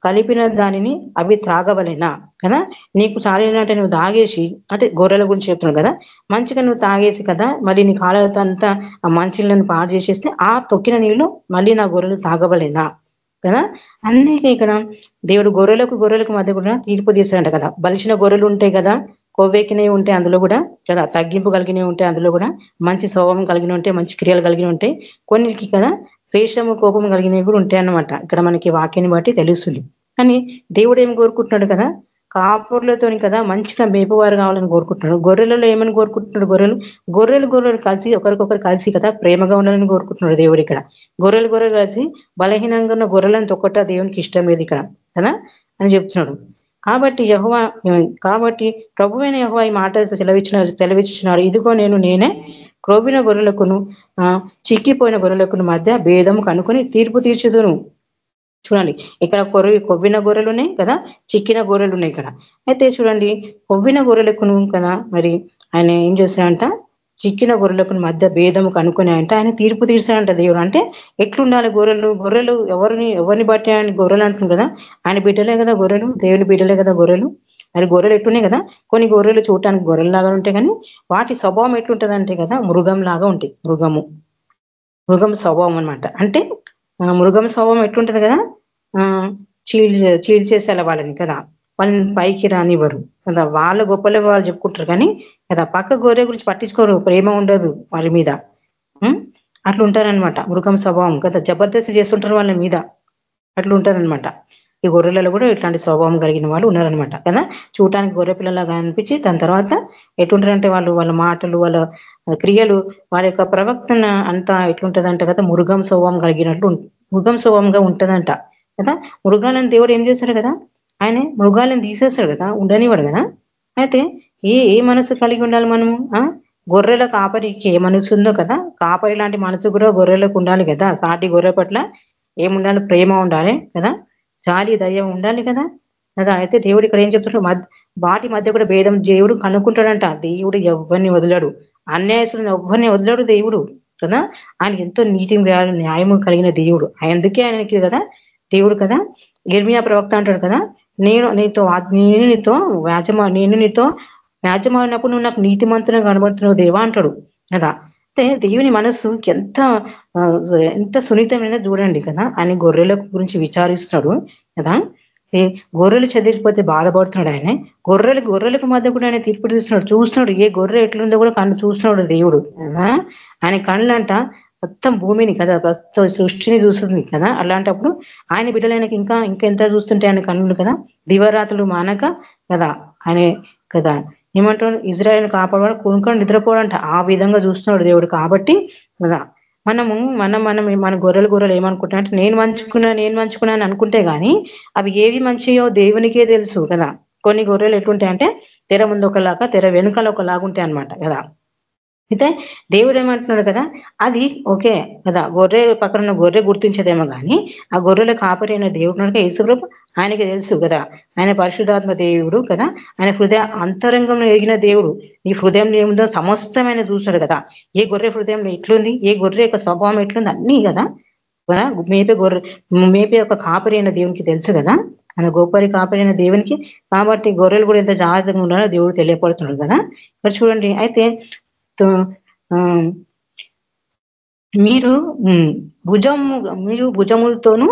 కలిపిన దానిని అవి త్రాగవలేనా? కదా? నీకు చాలినంటే నువ్వు తాగేసి అంటే గొర్రెల గురించి చెప్తున్నావు కదా మంచిగా నువ్వు తాగేసి కదా మళ్ళీ నీ కాళ్ళతో అంతా ఆ మంచిలను పాడు చేసేస్తే ఆ తొక్కిన నీళ్ళు మళ్ళీ నా గొర్రెలు తాగవలేనా? కదా? అందుకే ఇక్కడ దేవుడు గొర్రెలకు గొర్రెలకు మధ్య కూడా తీర్పు తీశాడంట కదా. బలిసిన గొర్రెలు ఉంటాయి కదా? కొవ్వెక్కినవి ఉంటే అందులో కూడా కదా? తగ్గింపు కలిగినవి ఉంటే అందులో కూడా మంచి స్వభావం కలిగిన ఉంటే మంచి క్రియలు కలిగిన ఉంటే కొన్నికి కదా ద్వేషము కోపం కలిగినవి కూడా ఉంటాయి అన్నమాట ఇక్కడ మనకి వాక్యాన్ని బట్టి తెలుస్తుంది. కానీ దేవుడు ఏం కోరుకుంటున్నాడు కదా? కాపుర్లతోని కదా మంచిగా మేపువారు కావాలని కోరుకుంటున్నాడు. గొర్రెలలో ఏమని కోరుకుంటున్నాడు గొర్రెలు? గొర్రెలు గొర్రెలు కలిసి ఒకరికొకరు కలిసి కదా ప్రేమగా ఉండాలని కోరుకుంటున్నాడు దేవుడు ఇక్కడ. గొర్రెలు గొర్రెలు కలిసి బలహీనంగా ఉన్న గొర్రెలను తొక్కట దేవునికి ఇష్టం లేదు ఇక్కడ. కదా? అని చెప్తున్నాడు. కాబట్టి యహువ కాబట్టి ప్రభువైన యహువ ఈ మాట సెలవిచ్చిన సెలవిచ్చినాడు. ఇదిగో నేను నేనే క్రోబిన గొర్రెలకును చిక్కిపోయిన గొర్రెలకును మధ్య భేదం కనుకొని తీర్పు తీర్చుదును. చూడండి ఇక్కడ కొర్రి కొవ్విన గొర్రెలు ఉన్నాయి కదా చిక్కిన గొర్రెలు ఉన్నాయి ఇక్కడ అయితే చూడండి కొవ్విన గొర్రెలకును కదా మరి ఆయన ఏం చేశాడంట చిక్కిన గొర్రెలకు మధ్య భేదము కనుక్కుని అంటే ఆయన తీర్పు తీర్చాడంట దేవుడు. అంటే ఎట్లుండాలి గొర్రెలు? గొర్రెలు ఎవరిని ఎవరిని బట్టి ఆయన గొర్రెలు అంటుంది కదా. ఆయన బిడ్డలే కదా గొర్రెలు దేవుని బిడ్డలే కదా గొర్రెలు. మరి గొర్రెలు ఎట్టున్నాయి కదా? కొన్ని గొర్రెలు చూడటానికి గొర్రెలు లాగా ఉంటాయి కానీ వాటి స్వభావం ఎట్లుంటుందంటే కదా మృగం లాగా ఉంటాయి. మృగము. మృగం స్వభావం అనమాట అంటే మృగం స్వభావం ఎట్లుంటది కదా? చీల్ చీల్ చేసేలా వాళ్ళని కదా. వాళ్ళని పైకి రానివ్వరు. కదా వాళ్ళ గొప్పలే వాళ్ళు చెప్పుకుంటారు కానీ కదా పక్క గొర్రె గురించి పట్టించుకోరు. ప్రేమ ఉండదు వాళ్ళ మీద. అట్లా ఉంటారనమాట మృగం స్వభావం. కదా జబర్దస్త్ చేస్తుంటారు వాళ్ళ మీద. అట్లా ఉంటారనమాట ఈ గొర్రెలలో కూడా ఇట్లాంటి స్వభావం కలిగిన వాళ్ళు ఉన్నారనమాట కదా? చూడటానికి గొర్రె పిల్లలాగా అనిపించి దాని తర్వాత ఎటుంటారంటే వాళ్ళు వాళ్ళ మాటలు వాళ్ళ క్రియలు వాళ్ళ యొక్క ప్రవక్తన అంతా ఎట్లుంటదంట కదా? మృగం స్వభావం కలిగినట్లు మృగం స్వభావంగా ఉంటుందంట. కదా? మృగాలను దేవుడు ఏం చేశాడు కదా? ఆయన మృగాలను తీసేస్తాడు కదా? ఉండనివాడు కదా? అయితే ఏ ఏ మనసు కలిగి ఉండాలి మనము? గొర్రెల కాపరికి ఏ మనసు ఉందో కదా? కాపరి లాంటి మనసు కూడా గొర్రెలకు ఉండాలి కదా? సాటి గొర్రె పట్ల ఏముండాలి? ప్రేమ ఉండాలి కదా? జాలి దయ ఉండాలి కదా? కదా? అయితే దేవుడు ఇక్కడ ఏం చెప్తున్నాడు వాటి మధ్య కూడా భేదం దేవుడు కనుక్కుంటాడంట. దేవుడు ఎవరిని వదిలాడు. అన్యాయసులను ఎవరిని వదిలాడు దేవుడు కదా? ఆయన ఎంతో నీతి న్యాయము కలిగిన దేవుడు. అందుకే ఆయనకి కదా? దేవుడు కదా? గిర్మియా ప్రవక్త అంటాడు కదా నేను నీతో నేను నీతో వ్యాజమా నేను నీతో వ్యాజమైనప్పుడు నువ్వు నాకు నీతి మంత్రం కనబడుతున్నావు దేవా అంటాడు. కదా? దేవుని మనస్సు ఎంత ఎంత సున్నితమైన చూడండి కదా? ఆయన గొర్రెల గురించి విచారిస్తున్నాడు కదా? గొర్రెలు చదివిపోతే బాధపడుతున్నాడు ఆయన. గొర్రెలు గొర్రెలకు మధ్య కూడా ఆయన తీర్పు తీస్తున్నాడు. చూస్తున్నాడు ఏ గొర్రె ఎట్లుందో కూడా కన్ను చూస్తున్నాడు దేవుడు ఆయన కళ్ళంట మొత్తం భూమిని కదా మొత్తం సృష్టిని చూస్తుంది కదా? అలాంటప్పుడు ఆయన బిడ్డలు ఆయనకి ఇంకా ఇంకెంత చూస్తుంటే ఆయన కన్నులు కదా? దివరాత్రులు మానక కదా? ఆయన కదా ఏమంటాడు ఇజ్రాయల్ కాపాడవాడు కొనుక్కొని నిద్రపోవడంట ఆ విధంగా చూస్తున్నాడు దేవుడు కాబట్టి మనము మనం మనం మన గొర్రెలు గొర్రెలు ఏమనుకుంటున్నా నేను మంచుకున్నా నేను మంచుకున్నా అని అనుకుంటే కానీ అవి ఏవి మంచియో దేవునికే తెలుసు కదా. కొన్ని గొర్రెలు ఎట్లుంటాయంటే తెర ముందు ఒకలాగా తెర వెనుకల ఒకలాగా ఉంటాయి అనమాట కదా. అయితే దేవుడు ఏమంటున్నాడు కదా? అది ఓకే కదా గొర్రె పక్కన గొర్రె గుర్తించదేమో కానీ ఆ గొర్రెల కాపరి అయిన దేవుడు యేసుప్రభు ఆయనకి తెలుసు కదా ఆయన పరిశుధాత్మ దేవుడు కదా ఆయన హృదయ అంతరంగంలో ఎరిగిన దేవుడు. నీ హృదయంలో ఏముందో సమస్తమైన చూస్తాడు కదా. ఏ గొర్రె హృదయంలో ఎట్లుంది? ఏ గొర్రె యొక్క స్వభావం ఎట్లుంది? అన్నీ కదా. మేపే గొర్రె మేపే ఒక కాపరి అయిన దేవునికి తెలుసు కదా. ఆయన గోపరి కాపరి అయిన దేవునికి కాబట్టి గొర్రెలు కూడా ఎంత జాగ్రత్తగా ఉన్నారో దేవుడు తెలియపడుతున్నాడు కదా. మరి చూడండి అయితే మీరు భుజము మీరు భుజములతోనూ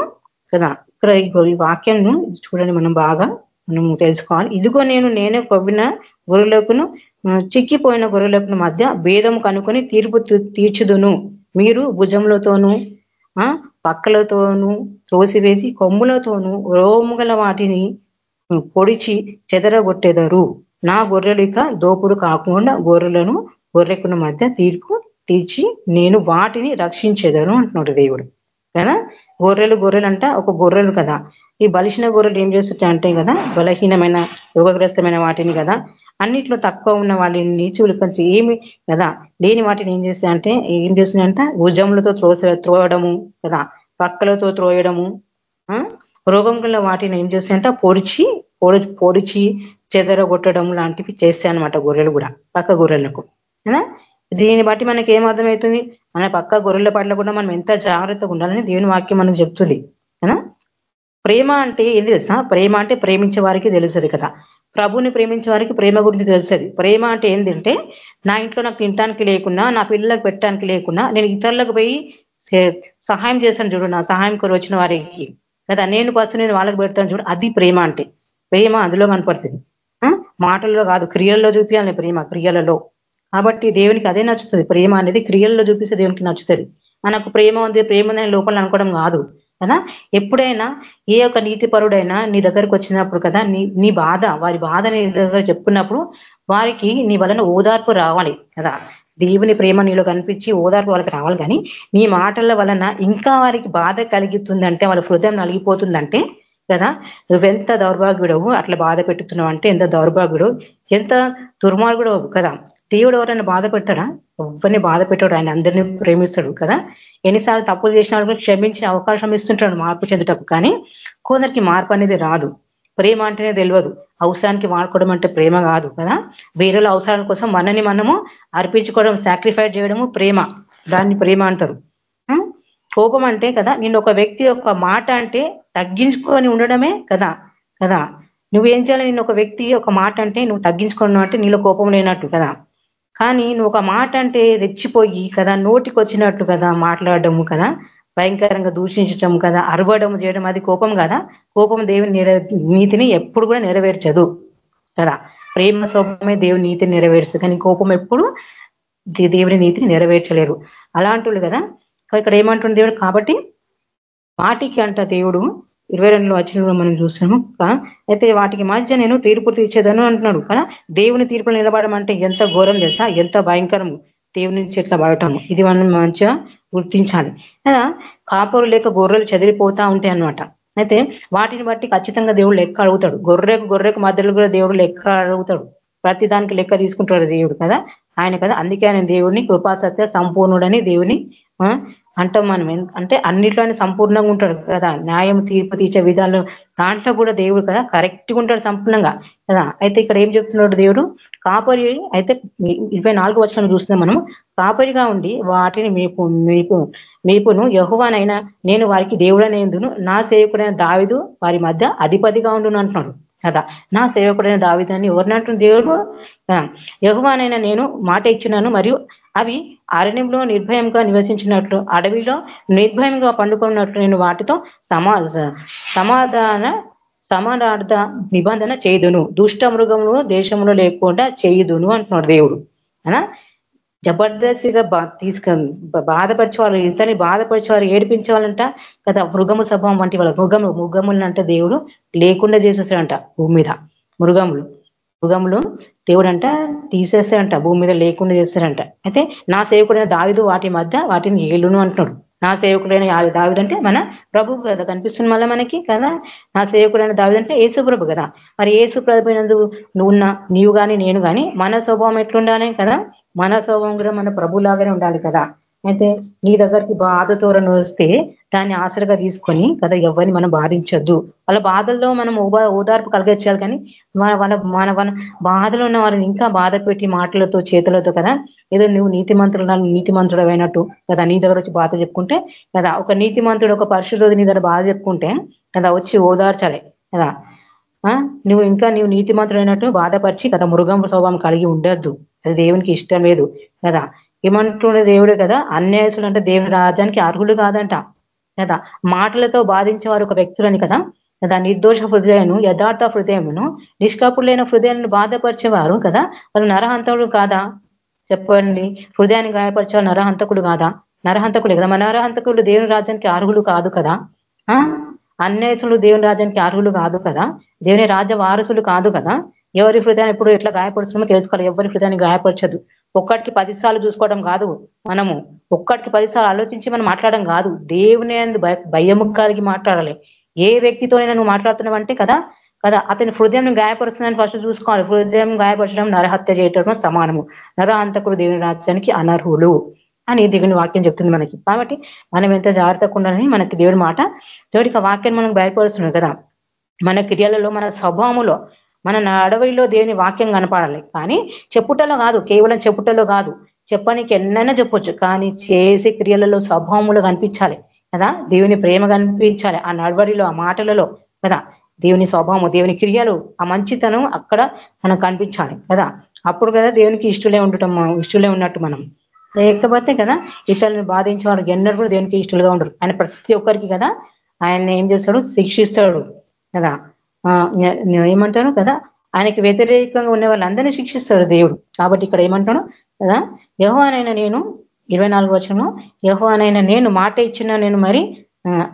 కదా ఇక్కడ ఈ వాక్యాన్ని చూడండి మనం బాగా మనం తెలుసుకోవాలి. ఇదిగో నేను నేనే కొవ్విన గొర్రెలకును చిక్కిపోయిన గొర్రెలకు మధ్య భేదం కనుకొని తీర్పు తీర్చుదును. మీరు భుజములతోనూ పక్కలతోనూ త్రోసివేసి కొమ్ములతోనూ రోముగల వాటిని పొడిచి చెదరగొట్టెదరు. నా గొర్రెలు ఇక దోపుడు కాకుండా గొర్రెలను గొర్రెకుల మధ్య తీర్పు తీర్చి నేను వాటిని రక్షించేదను అంటున్నాడు దేవుడు. కదా? గొర్రెలు గొర్రెలు అంట ఒక గొర్రెలు కదా. ఈ బలిసిన గొర్రెలు ఏం చేస్తుంటే అంటే కదా బలహీనమైన రోగగ్రస్తమైన వాటిని కదా అన్నిట్లో తక్కువ ఉన్న వాళ్ళని నీచులు కొంచెం ఏమి కదా లేని వాటిని ఏం చేస్తాయంటే ఏం చేస్తున్నాయంట? భుజములతో త్రోస త్రోయడము కదా పక్కలతో త్రోయడము రోగం గల వాటిని ఏం చేస్తాయంట? పొడిచి పొడి పొడిచి చెదరగొట్టడం లాంటివి చేస్తాయి అనమాట గొర్రెలు కూడా పక్క గొర్రెలకు. దీన్ని బట్టి మనకి ఏం అర్థమవుతుంది మన పక్క గొర్రెల పట్ల కూడా మనం ఎంత జాగ్రత్తగా ఉండాలని దేవుని వాక్యం మనకు చెప్తుంది. ప్రేమ అంటే ఏం తెలుసా? ప్రేమ అంటే ప్రేమించే వారికి తెలుస్తుంది కదా. ప్రభుని ప్రేమించే వారికి ప్రేమ గురించి తెలుస్తుంది. ప్రేమ అంటే ఏంటంటే నా ఇంట్లో నాకు తినటానికి లేకున్నా నా పిల్లలకు పెట్టడానికి లేకున్నా నేను ఇతరులకు పోయి సహాయం చేస్తాను చూడు నా సహాయం కొరు వచ్చిన వారికి. కదా నేను ఫస్ట్ నేను వాళ్ళకి పెడతాను చూడు అది ప్రేమ అంటే. ప్రేమ అందులో కనపడుతుంది. మాటల్లో కాదు క్రియల్లో చూపించాలి ప్రేమ క్రియలలో. కాబట్టి దేవునికి అదే నచ్చుతుంది. ప్రేమ అనేది క్రియల్లో చూపిస్తే దేవునికి నచ్చుతుంది. మనకు ప్రేమ ఉంది ప్రేమ ఉందని లోపల అనుకోవడం కాదు కదా? ఎప్పుడైనా ఏ ఒక్క నీతిపరుడైనా నీ దగ్గరకు వచ్చినప్పుడు కదా? నీ నీ బాధ వారి బాధ నీ దగ్గర చెప్పుకున్నప్పుడు వారికి నీ వలన ఓదార్పు రావాలి కదా? దేవుని ప్రేమ నీలో కనిపించి ఓదార్పు వాళ్ళకి రావాలి. కానీ నీ మాటల వలన ఇంకా వారికి బాధ కలిగితుందంటే వాళ్ళ హృదయం నలిగిపోతుందంటే కదా? నువ్వెంత దౌర్భాగ్యుడవు? అట్లా బాధ పెట్టుతున్నావు అంటే ఎంత దౌర్భాగ్యుడు? ఎంత దుర్మార్గుడు కదా? దేవుడు ఎవరైనా బాధ పెట్టాడా ఎవరిని బాధ పెట్టాడు. ఆయన అందరినీ ప్రేమిస్తాడు కదా? ఎన్నిసార్లు తప్పులు చేసిన వాళ్ళకి క్షమించే అవకాశం ఇస్తుంటాడు మార్పు చెందుటకు. కానీ కొందరికి మార్పు అనేది రాదు. ప్రేమ అంటేనే తెలియదు అవసరానికి వాడుకోవడం అంటే ప్రేమ కాదు కదా? వేరే అవసరాల కోసం మనని మనము అర్పించుకోవడం సాక్రిఫైస్ చేయడము ప్రేమ. దాన్ని ప్రేమ అంటారు. కోపం అంటే కదా నేను ఒక వ్యక్తి ఒక మాట అంటే తగ్గించుకొని ఉండడమే కదా కదా? నువ్వేం చేయాలి? నేను ఒక వ్యక్తి ఒక మాట అంటే నువ్వు తగ్గించుకున్నావు అంటే నీలో కోపం లేనట్టు కదా? కానీ నువ్వు ఒక మాట అంటే రెచ్చిపోయి కదా నోటికి వచ్చినట్టు కదా మాట్లాడడము కదా? భయంకరంగా దూషించటం కదా? అరవడం చేయడం అది కోపం కదా? కోపం దేవుని నీతిని ఎప్పుడు కూడా నెరవేర్చదు కదా? ప్రేమ స్వభావమే దేవుని నీతిని నెరవేరుస్తుంది. కానీ కోపం ఎప్పుడు దేవుని నీతిని నెరవేర్చలేరు. అలాంటి కదా ఇక్కడ ఏమంటుంది దేవుడు? కాబట్టి వాటికి అంట దేవుడు ఇరవై రెండులో వచ్చిన మనం చూస్తున్నాము అయితే వాటికి మధ్య నేను తీర్పు తీర్చేదను అంటున్నాడు కదా? దేవుని తీర్పులు నిలబడడం అంటే ఎంత ఘోరం తెలుసా? ఎంత భయంకరము? దేవుని చెట్ల పడటము. ఇది మనం మంచిగా గుర్తించాలి. కదా? కాపురు లేక గొర్రెలు చెదిరిపోతా ఉంటాయి అనమాట అయితే వాటిని బట్టి ఖచ్చితంగా దేవుడు లెక్క అడుగుతాడు. గొర్రెకు గొర్రెకు మధ్యలో కూడా దేవుడు లెక్క అడుగుతాడు. ప్రతి దానికి లెక్క తీసుకుంటాడు దేవుడు కదా? ఆయన కదా? అందుకే ఆయన దేవుడిని కృపాసత్య సంపూర్ణుడని దేవుని అంటాం మనం. అంటే అన్నిట్లోనే సంపూర్ణంగా ఉంటాడు కదా. న్యాయం తీర్పు తీర్చే విధాలు దాంట్లో కూడా దేవుడు కదా కరెక్ట్గా ఉంటాడు సంపూర్ణంగా కదా. అయితే ఇక్కడ ఏం చెప్తున్నాడు దేవుడు? కాపరి అయితే ఇరవై నాలుగు వచ్చిన చూస్తున్నాం మనం కాపరిగా ఉండి వాటిని మీకు మేపు మేపును యహువానైనా నేను వారికి దేవుడనేందును నా సేవకుడైన దావిదు వారి మధ్య అధిపతిగా ఉండును అంటున్నాడు కదా. నా సేవకుడైన దావిదాన్ని ఎవరినంటుంది దేవుడు? యహువానైనా నేను మాట ఇచ్చినాను మరియు అవి అరణ్యంలో నిర్భయంగా నివసించినట్లు అడవిలో నిర్భయంగా పండుకున్నట్లు నేను వాటితో సమా సమాధాన సమానార్థ నిబంధన చేయుదును. దుష్ట మృగములు దేశంలో లేకుండా చేయుదును అంటున్నాడు దేవుడు. అనా? జబర్దస్తిగా తీసుక బాధపరిచేవాళ్ళు ఇంతని బాధపరిచేవారు ఏడిపించేవాళ్ళంట కదా మృగము స్వభావం వంటి వాళ్ళ మృగము మృగములంట దేవుడు లేకుండా చేసేసాడంట భూమి మీద. మృగములు మృగములు దేవుడు అంట తీసేస్తాడంట భూమి మీద లేకుండా చేస్తాడంట. అయితే నా సేవకుడైన దావిదు వాటి మధ్య వాటిని ఏలును అంటున్నాడు. నా సేవకుడైన దావిదు అంటే మన ప్రభు కదా కనిపిస్తుంది మళ్ళీ మనకి కదా? నా సేవకుడైన దావిదంటే ఏసు ప్రభు కదా. మరి ఏసు ప్రభు నువ్వు నీవు కానీ నేను కానీ మన స్వభావం ఎట్లుండాలి కదా? మన స్వభావం కూడా మన ప్రభులాగానే ఉండాలి కదా. అయితే నీ దగ్గరికి బాధతోరను వస్తే దాన్ని ఆసరగా తీసుకొని కదా ఎవరిని మనం బాధించొద్దు. వాళ్ళ బాధల్లో మనం ఓదార్పు కలిగించాలి కానీ మన మన మన బాధలో ఉన్న వారిని ఇంకా బాధ పెట్టి మాటలతో చేతులతో కదా ఏదో నువ్వు నీతి మంత్రులు నీతి మంత్రుడు అయినట్టు కదా నీ దగ్గర వచ్చి బాధ చెప్పుకుంటే కదా ఒక నీతి మంత్రుడు ఒక పరిశుద్ధి నీ దగ్గర బాధ చెప్పుకుంటే కదా వచ్చి ఓదార్చాలి కదా. నువ్వు ఇంకా నువ్వు నీతి మంత్రుడు అయినట్టు బాధపరిచి కదా మృగం స్వభావం కలిగి ఉండొద్దు. అది దేవునికి ఇష్టం లేదు కదా. ఏమంటుండే దేవుడే కదా? అన్యాయసులు అంటే దేవుని రాజ్యానికి అర్హులు కాదంట. కదా? మాటలతో బాధించేవారు ఒక వ్యక్తులని కదా? కదా? నిర్దోష హృదయను యథార్థ హృదయమును నిష్కాపులైన హృదయాన్ని బాధపరిచేవారు కదా? వాళ్ళు నరహంతకుడు కాదా? చెప్పండి. హృదయాన్ని గాయపరిచే నరహంతకుడు కాదా? నరహంతకుడు కదా. మన నరహంతకుడు దేవుని రాజ్యానికి అర్హులు కాదు కదా? అన్యాయసులు దేవుని రాజ్యానికి అర్హులు కాదు కదా? దేవుని రాజ్య వారసులు కాదు కదా? ఎవరి హృదయాన్ని ఎప్పుడు ఎట్లా గాయపరుస్తున్నామో తెలుసుకోవాలి. ఎవరి హృదయాన్ని గాయపరచదు. ఒక్కటికి పదిసార్లు చూసుకోవడం కాదు మనము. ఒక్కటికి పదిసార్లు ఆలోచించి మనం మాట్లాడడం కాదు. దేవుని అందు భయము కలిగి మాట్లాడాలి. ఏ వ్యక్తితోనైనా నువ్వు మాట్లాడుతున్నావంటే కదా కదా అతని హృదయం గాయపరుస్తున్నాను ఫస్ట్ చూసుకోవాలి. హృదయం గాయపరచడం నరహత్య చేయటం సమానము. నరహంతకుడు దేవుని రాజ్యానికి అనర్హులు అని దేవుని వాక్యం చెప్తుంది మనకి. కాబట్టి మనం ఎంత జాగ్రత్తగా ఉండాలని మనకి దేవుడి మాట. దేవుడికి వాక్యాన్ని మనం బయటపరుస్తున్నాం కదా. మన క్రియలలో మన స్వభావములో మన అడవిలో దేవుని వాక్యం కనపడాలి. కానీ చెప్పుటలో కాదు కేవలం చెప్పుటలో కాదు. చెప్పడానికి ఎన్నైనా చెప్పొచ్చు కానీ చేసే క్రియలలో స్వభావములు కనిపించాలి కదా? దేవుని ప్రేమ కనిపించాలి ఆ నడవడిలో ఆ మాటలలో కదా? దేవుని స్వభావము దేవుని క్రియలు ఆ మంచితనం అక్కడ మనం కనిపించాలి కదా? అప్పుడు కదా దేవునికి ఇష్టలే ఉండటం ఇష్టలే ఉన్నట్టు మనం. లేకపోతే కదా ఇతరులను బాధించే వారికి ఎన్నడూ కూడా దేవునికి ఇష్టలుగా ఉండరు. ఆయన ప్రతి ఒక్కరికి కదా ఆయన ఏం చేస్తాడు? శిక్షిస్తాడు కదా? ఏమంటాను కదా? ఆయనకి వ్యతిరేకంగా ఉన్న వాళ్ళందరినీ శిక్షిస్తాడు దేవుడు. కాబట్టి ఇక్కడ ఏమంటాడు కదా? యహోవానైనా నేను ఇరవై నాలుగు వచ్చంలో యహోవానైనా నేను మాట ఇచ్చిన నేను మరి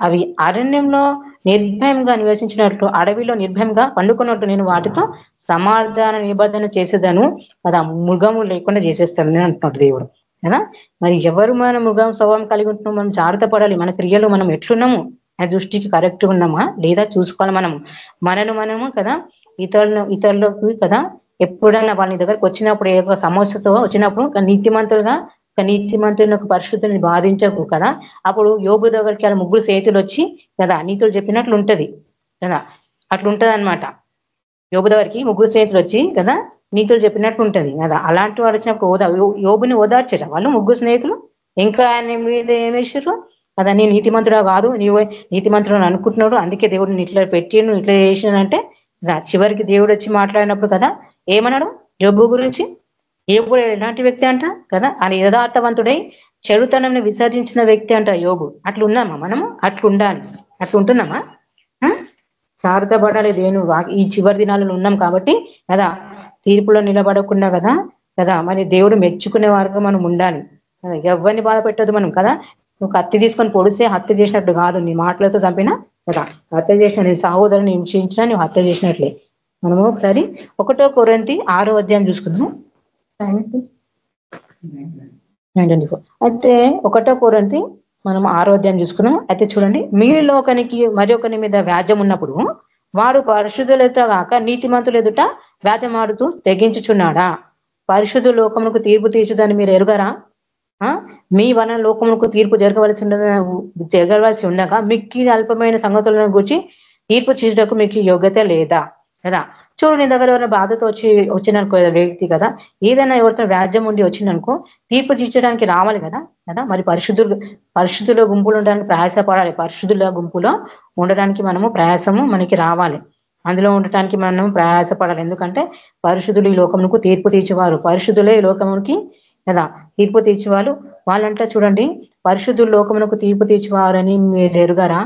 అవి అరణ్యంలో నిర్భయంగా నివసించినట్లు అడవిలో నిర్భయంగా పండుకున్నట్టు నేను వాటితో సమాధాన నిబంధన చేసేదాను. అది మృగము లేకుండా చేసేస్తాను నేను అంటున్నాడు దేవుడు. కదా? మరి ఎవరు మన మృగం స్వభావం కలిగి ఉంటున్నాం మనం జాగ్రత్త పడాలి. మన క్రియలు మనం ఎట్లున్నాము. ఆయన దృష్టికి కరెక్ట్ ఉన్నామా? లేదా చూసుకోవాలి మనము. మనను మనము కదా ఇతరులను ఇతరులకు కదా ఎప్పుడైనా వాళ్ళ దగ్గరకు వచ్చినప్పుడు ఏ సమస్యతో వచ్చినప్పుడు నీతిమంతులుగా నీతిమంతుని ఒక పరిశుద్ధిని బాధించకు కదా. అప్పుడు యోగు దగ్గరికి అలా ముగ్గురు చేతులు వచ్చి కదా నీతులు చెప్పినట్లు ఉంటది. కదా అట్లుంటది అనమాట యోగు దగ్గరికి ముగ్గురు చేతులు వచ్చి కదా నీతులు చెప్పినట్టు ఉంటది. కదా అలాంటి వాడు వచ్చినప్పుడు ఓదా యోగుని ఓదార్చట వాళ్ళు ముగ్గురు స్నేహితులు? ఇంకా ఆయన మీద ఏమేశారు కదా నీ నీతిమంతుడా కాదు. నీవు నీతిమంతుడు అనుకుంటున్నాడు. అందుకే దేవుడిని ఇట్లా పెట్టిను ఇట్లా చేసినంటే చివరికి దేవుడు వచ్చి మాట్లాడినప్పుడు కదా ఏమన్నాడు? జబ్బు గురించి? యోగు ఎలాంటి వ్యక్తి అంట కదా? అని యథార్థవంతుడై చెడుతనం విసర్జించిన వ్యక్తి అంట యోగు అట్లున్నామా మనము? అట్లుండాలి. అట్లుంటున్నామా? శారదపడాలి దేను ఈ చివరి దినాలలో ఉన్నాం కాబట్టి కదా? తీర్పులో నిలబడకుండా కదా? కదా? మరి దేవుడు మెచ్చుకునే వారుగా మనం ఉండాలి. ఎవరిని బాధ పెట్టదు మనం కదా? నువ్వు హత్య తీసుకొని పొడిస్తే హత్య చేసినట్టు కాదు. నీ మాటలతో చంపినా కదా. హత్య చేసిన నీ సహోదరుని హింసించినా నువ్వు హత్య చేసినట్లే. మనము ఒకసారి ఒకటో కొరంతి ఆరో అధ్యాయం చూసుకుందాం అయితే ఒకటో కొరంతి మనం ఆరోగ్యం చూసుకున్నాం అయితే చూడండి. మీలో ఒకనికి మరొకని మీద వ్యాజ్యం ఉన్నప్పుడు వాడు పరిశుద్ధులతో కాక నీతిమంతులు ఎదుట వ్యాజమాడుతూ తెగించుచున్నాడా? పరిశుద్ధ లోకమునకు తీర్పు తీర్చుదని మీరు ఎరుగరా? మీ వలన లోకములకు తీర్పు జరగవలసి ఉండదు జరగవలసి ఉండగా మిక్కి అల్పమైన సంగతులను గురించి తీర్పు చేయటకు మీకు యోగ్యత లేదా? కదా? చూడు నీ దగ్గర ఎవరైనా బాధతో వచ్చి వచ్చిననుకో వ్యక్తి కదా ఏదైనా ఎవరితో వ్యాజ్యం ఉండి వచ్చిందనుకో తీర్పు తీర్చడానికి రావాలి కదా కదా? మరి పరిశుద్ధులు పరిశుద్ధుల గుంపులు ఉండడానికి ప్రయాసపడాలి. పరిశుద్ధుల గుంపులో ఉండడానికి మనము ప్రయాసము మనకి రావాలి. అందులో ఉండటానికి మనం ప్రయాసపడాలి. ఎందుకంటే పరిశుద్ధులు ఈ లోకమునకు తీర్పు తీర్చేవారు. పరిశుద్ధులే ఈ లోకమునికి కదా తీర్పు తీర్చేవాళ్ళు? వాళ్ళంట చూడండి పరిశుద్ధులు లోకమునకు తీర్పు తీర్చేవారని మీరు ఎరుగారా?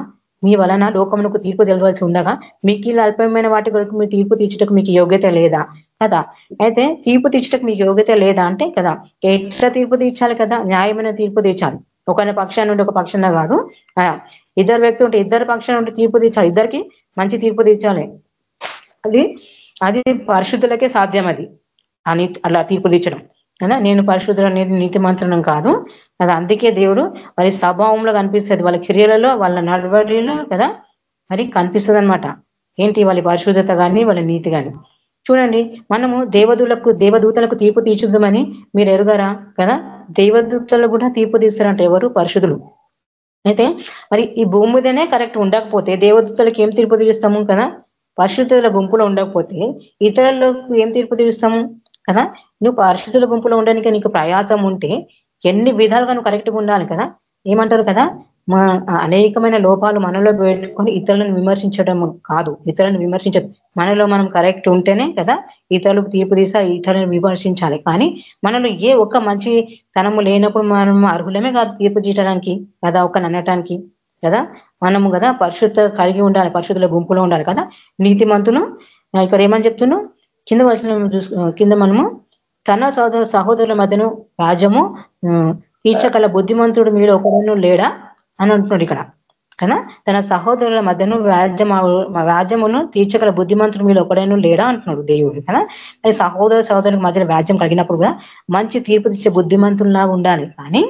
మీ వలన లోకమునకు తీర్పు తెలవాల్సి ఉండగా మీకు అల్పమైన వాటి కొరకు మీ తీర్పు తీర్చుటకు మీకు యోగ్యత లేదా? కదా? అయితే తీర్పు తీర్చుటకు మీకు యోగ్యత లేదా అంటే కదా ఎట్లా తీర్పు తీర్చాలి కదా? న్యాయమైన తీర్పు తీర్చాలి. ఒకరి పక్షాన్ని నుండి ఒక పక్షంలో కాదు. ఇద్దరు వ్యక్తి ఉంటే ఇద్దరు పక్షాన్ని నుండి తీర్పు తీర్చాలి. ఇద్దరికి మంచి తీర్పు తీర్చాలి. అది అది పరిశుద్ధులకే సాధ్యం అది. అని అలా తీర్పు తీర్చడం. నేను పరిశుద్ధులు అనేది నీతి మంత్రణం కాదు అది అందుకే దేవుడు వారి స్వభావంలో కనిపిస్తుంది. వాళ్ళ క్రియలలో వాళ్ళ నడవడిలో కదా మరి కనిపిస్తుంది అనమాట ఏంటి వాళ్ళ పరిశుద్ధత కానీ వాళ్ళ నీతి కానీ చూడండి మనము దేవదూలకు దేవదూతలకు తీర్పు తీర్చుద్దామని మీరు ఎరుగారా? కదా దేవదూతలు కూడా తీర్పు తీస్తారంట ఎవరు? పరిశుధులు అయితే మరి ఈ భూమి మీదనే కరెక్ట్ ఉండకపోతే దేవదూతలకు ఏం తీర్పు తీరుస్తాము? కదా పరిశుద్ధుల గుంపులో ఉండకపోతే ఇతరులకు ఏం తీర్పు తీరుస్తాము? కదా నువ్వు పరిశుద్ధుల గుంపులో ఉండడానికి నీకు ప్రయాసం ఉంటే ఎన్ని విధాలుగా నువ్వు కరెక్ట్గా ఉండాలి కదా? ఏమంటారు కదా? మా అనేకమైన లోపాలు మనలో పెట్టుకొని ఇతరులను విమర్శించడం కాదు. ఇతరులను విమర్శించదు. మనలో మనం కరెక్ట్ ఉంటేనే కదా ఇతరులకు తీర్పు తీసా ఇతరులను విమర్శించాలి. కానీ మనలో ఏ ఒక్క మంచి తనము లేనప్పుడు మనం అర్హులమే కాదు తీర్పు తీయడానికి కదా ఒక అనటానికి కదా? మనము కదా పరిశుద్ధ కలిగి ఉండాలి పరిశుద్ధుల గుంపులో ఉండాలి కదా? నీతిమంతులు ఇక్కడ ఏమని చెప్తున్నావు కింద వచ్చిన చూసు కింద మనము తన సోదరు సహోదరుల మధ్యను రాజము ఈచకల బుద్ధిమంతుడు మీరు ఒకడను లేడా అని అంటున్నాడు ఇక్కడ. కదా? తన సహోదరుల మధ్యను వ్యాజ్యం వ్యాజ్యమును తీర్చగల బుద్ధిమంతుడు మీరు ఒకడైనా లేడా అంటున్నాడు దేవుడు. కదా? మరి సహోదర సహోదరుల మధ్యన వ్యాజ్యం కలిగినప్పుడు కూడా మంచి తీర్పు తెచ్చే బుద్ధిమంతుల్లాగా ఉండాలి. కానీ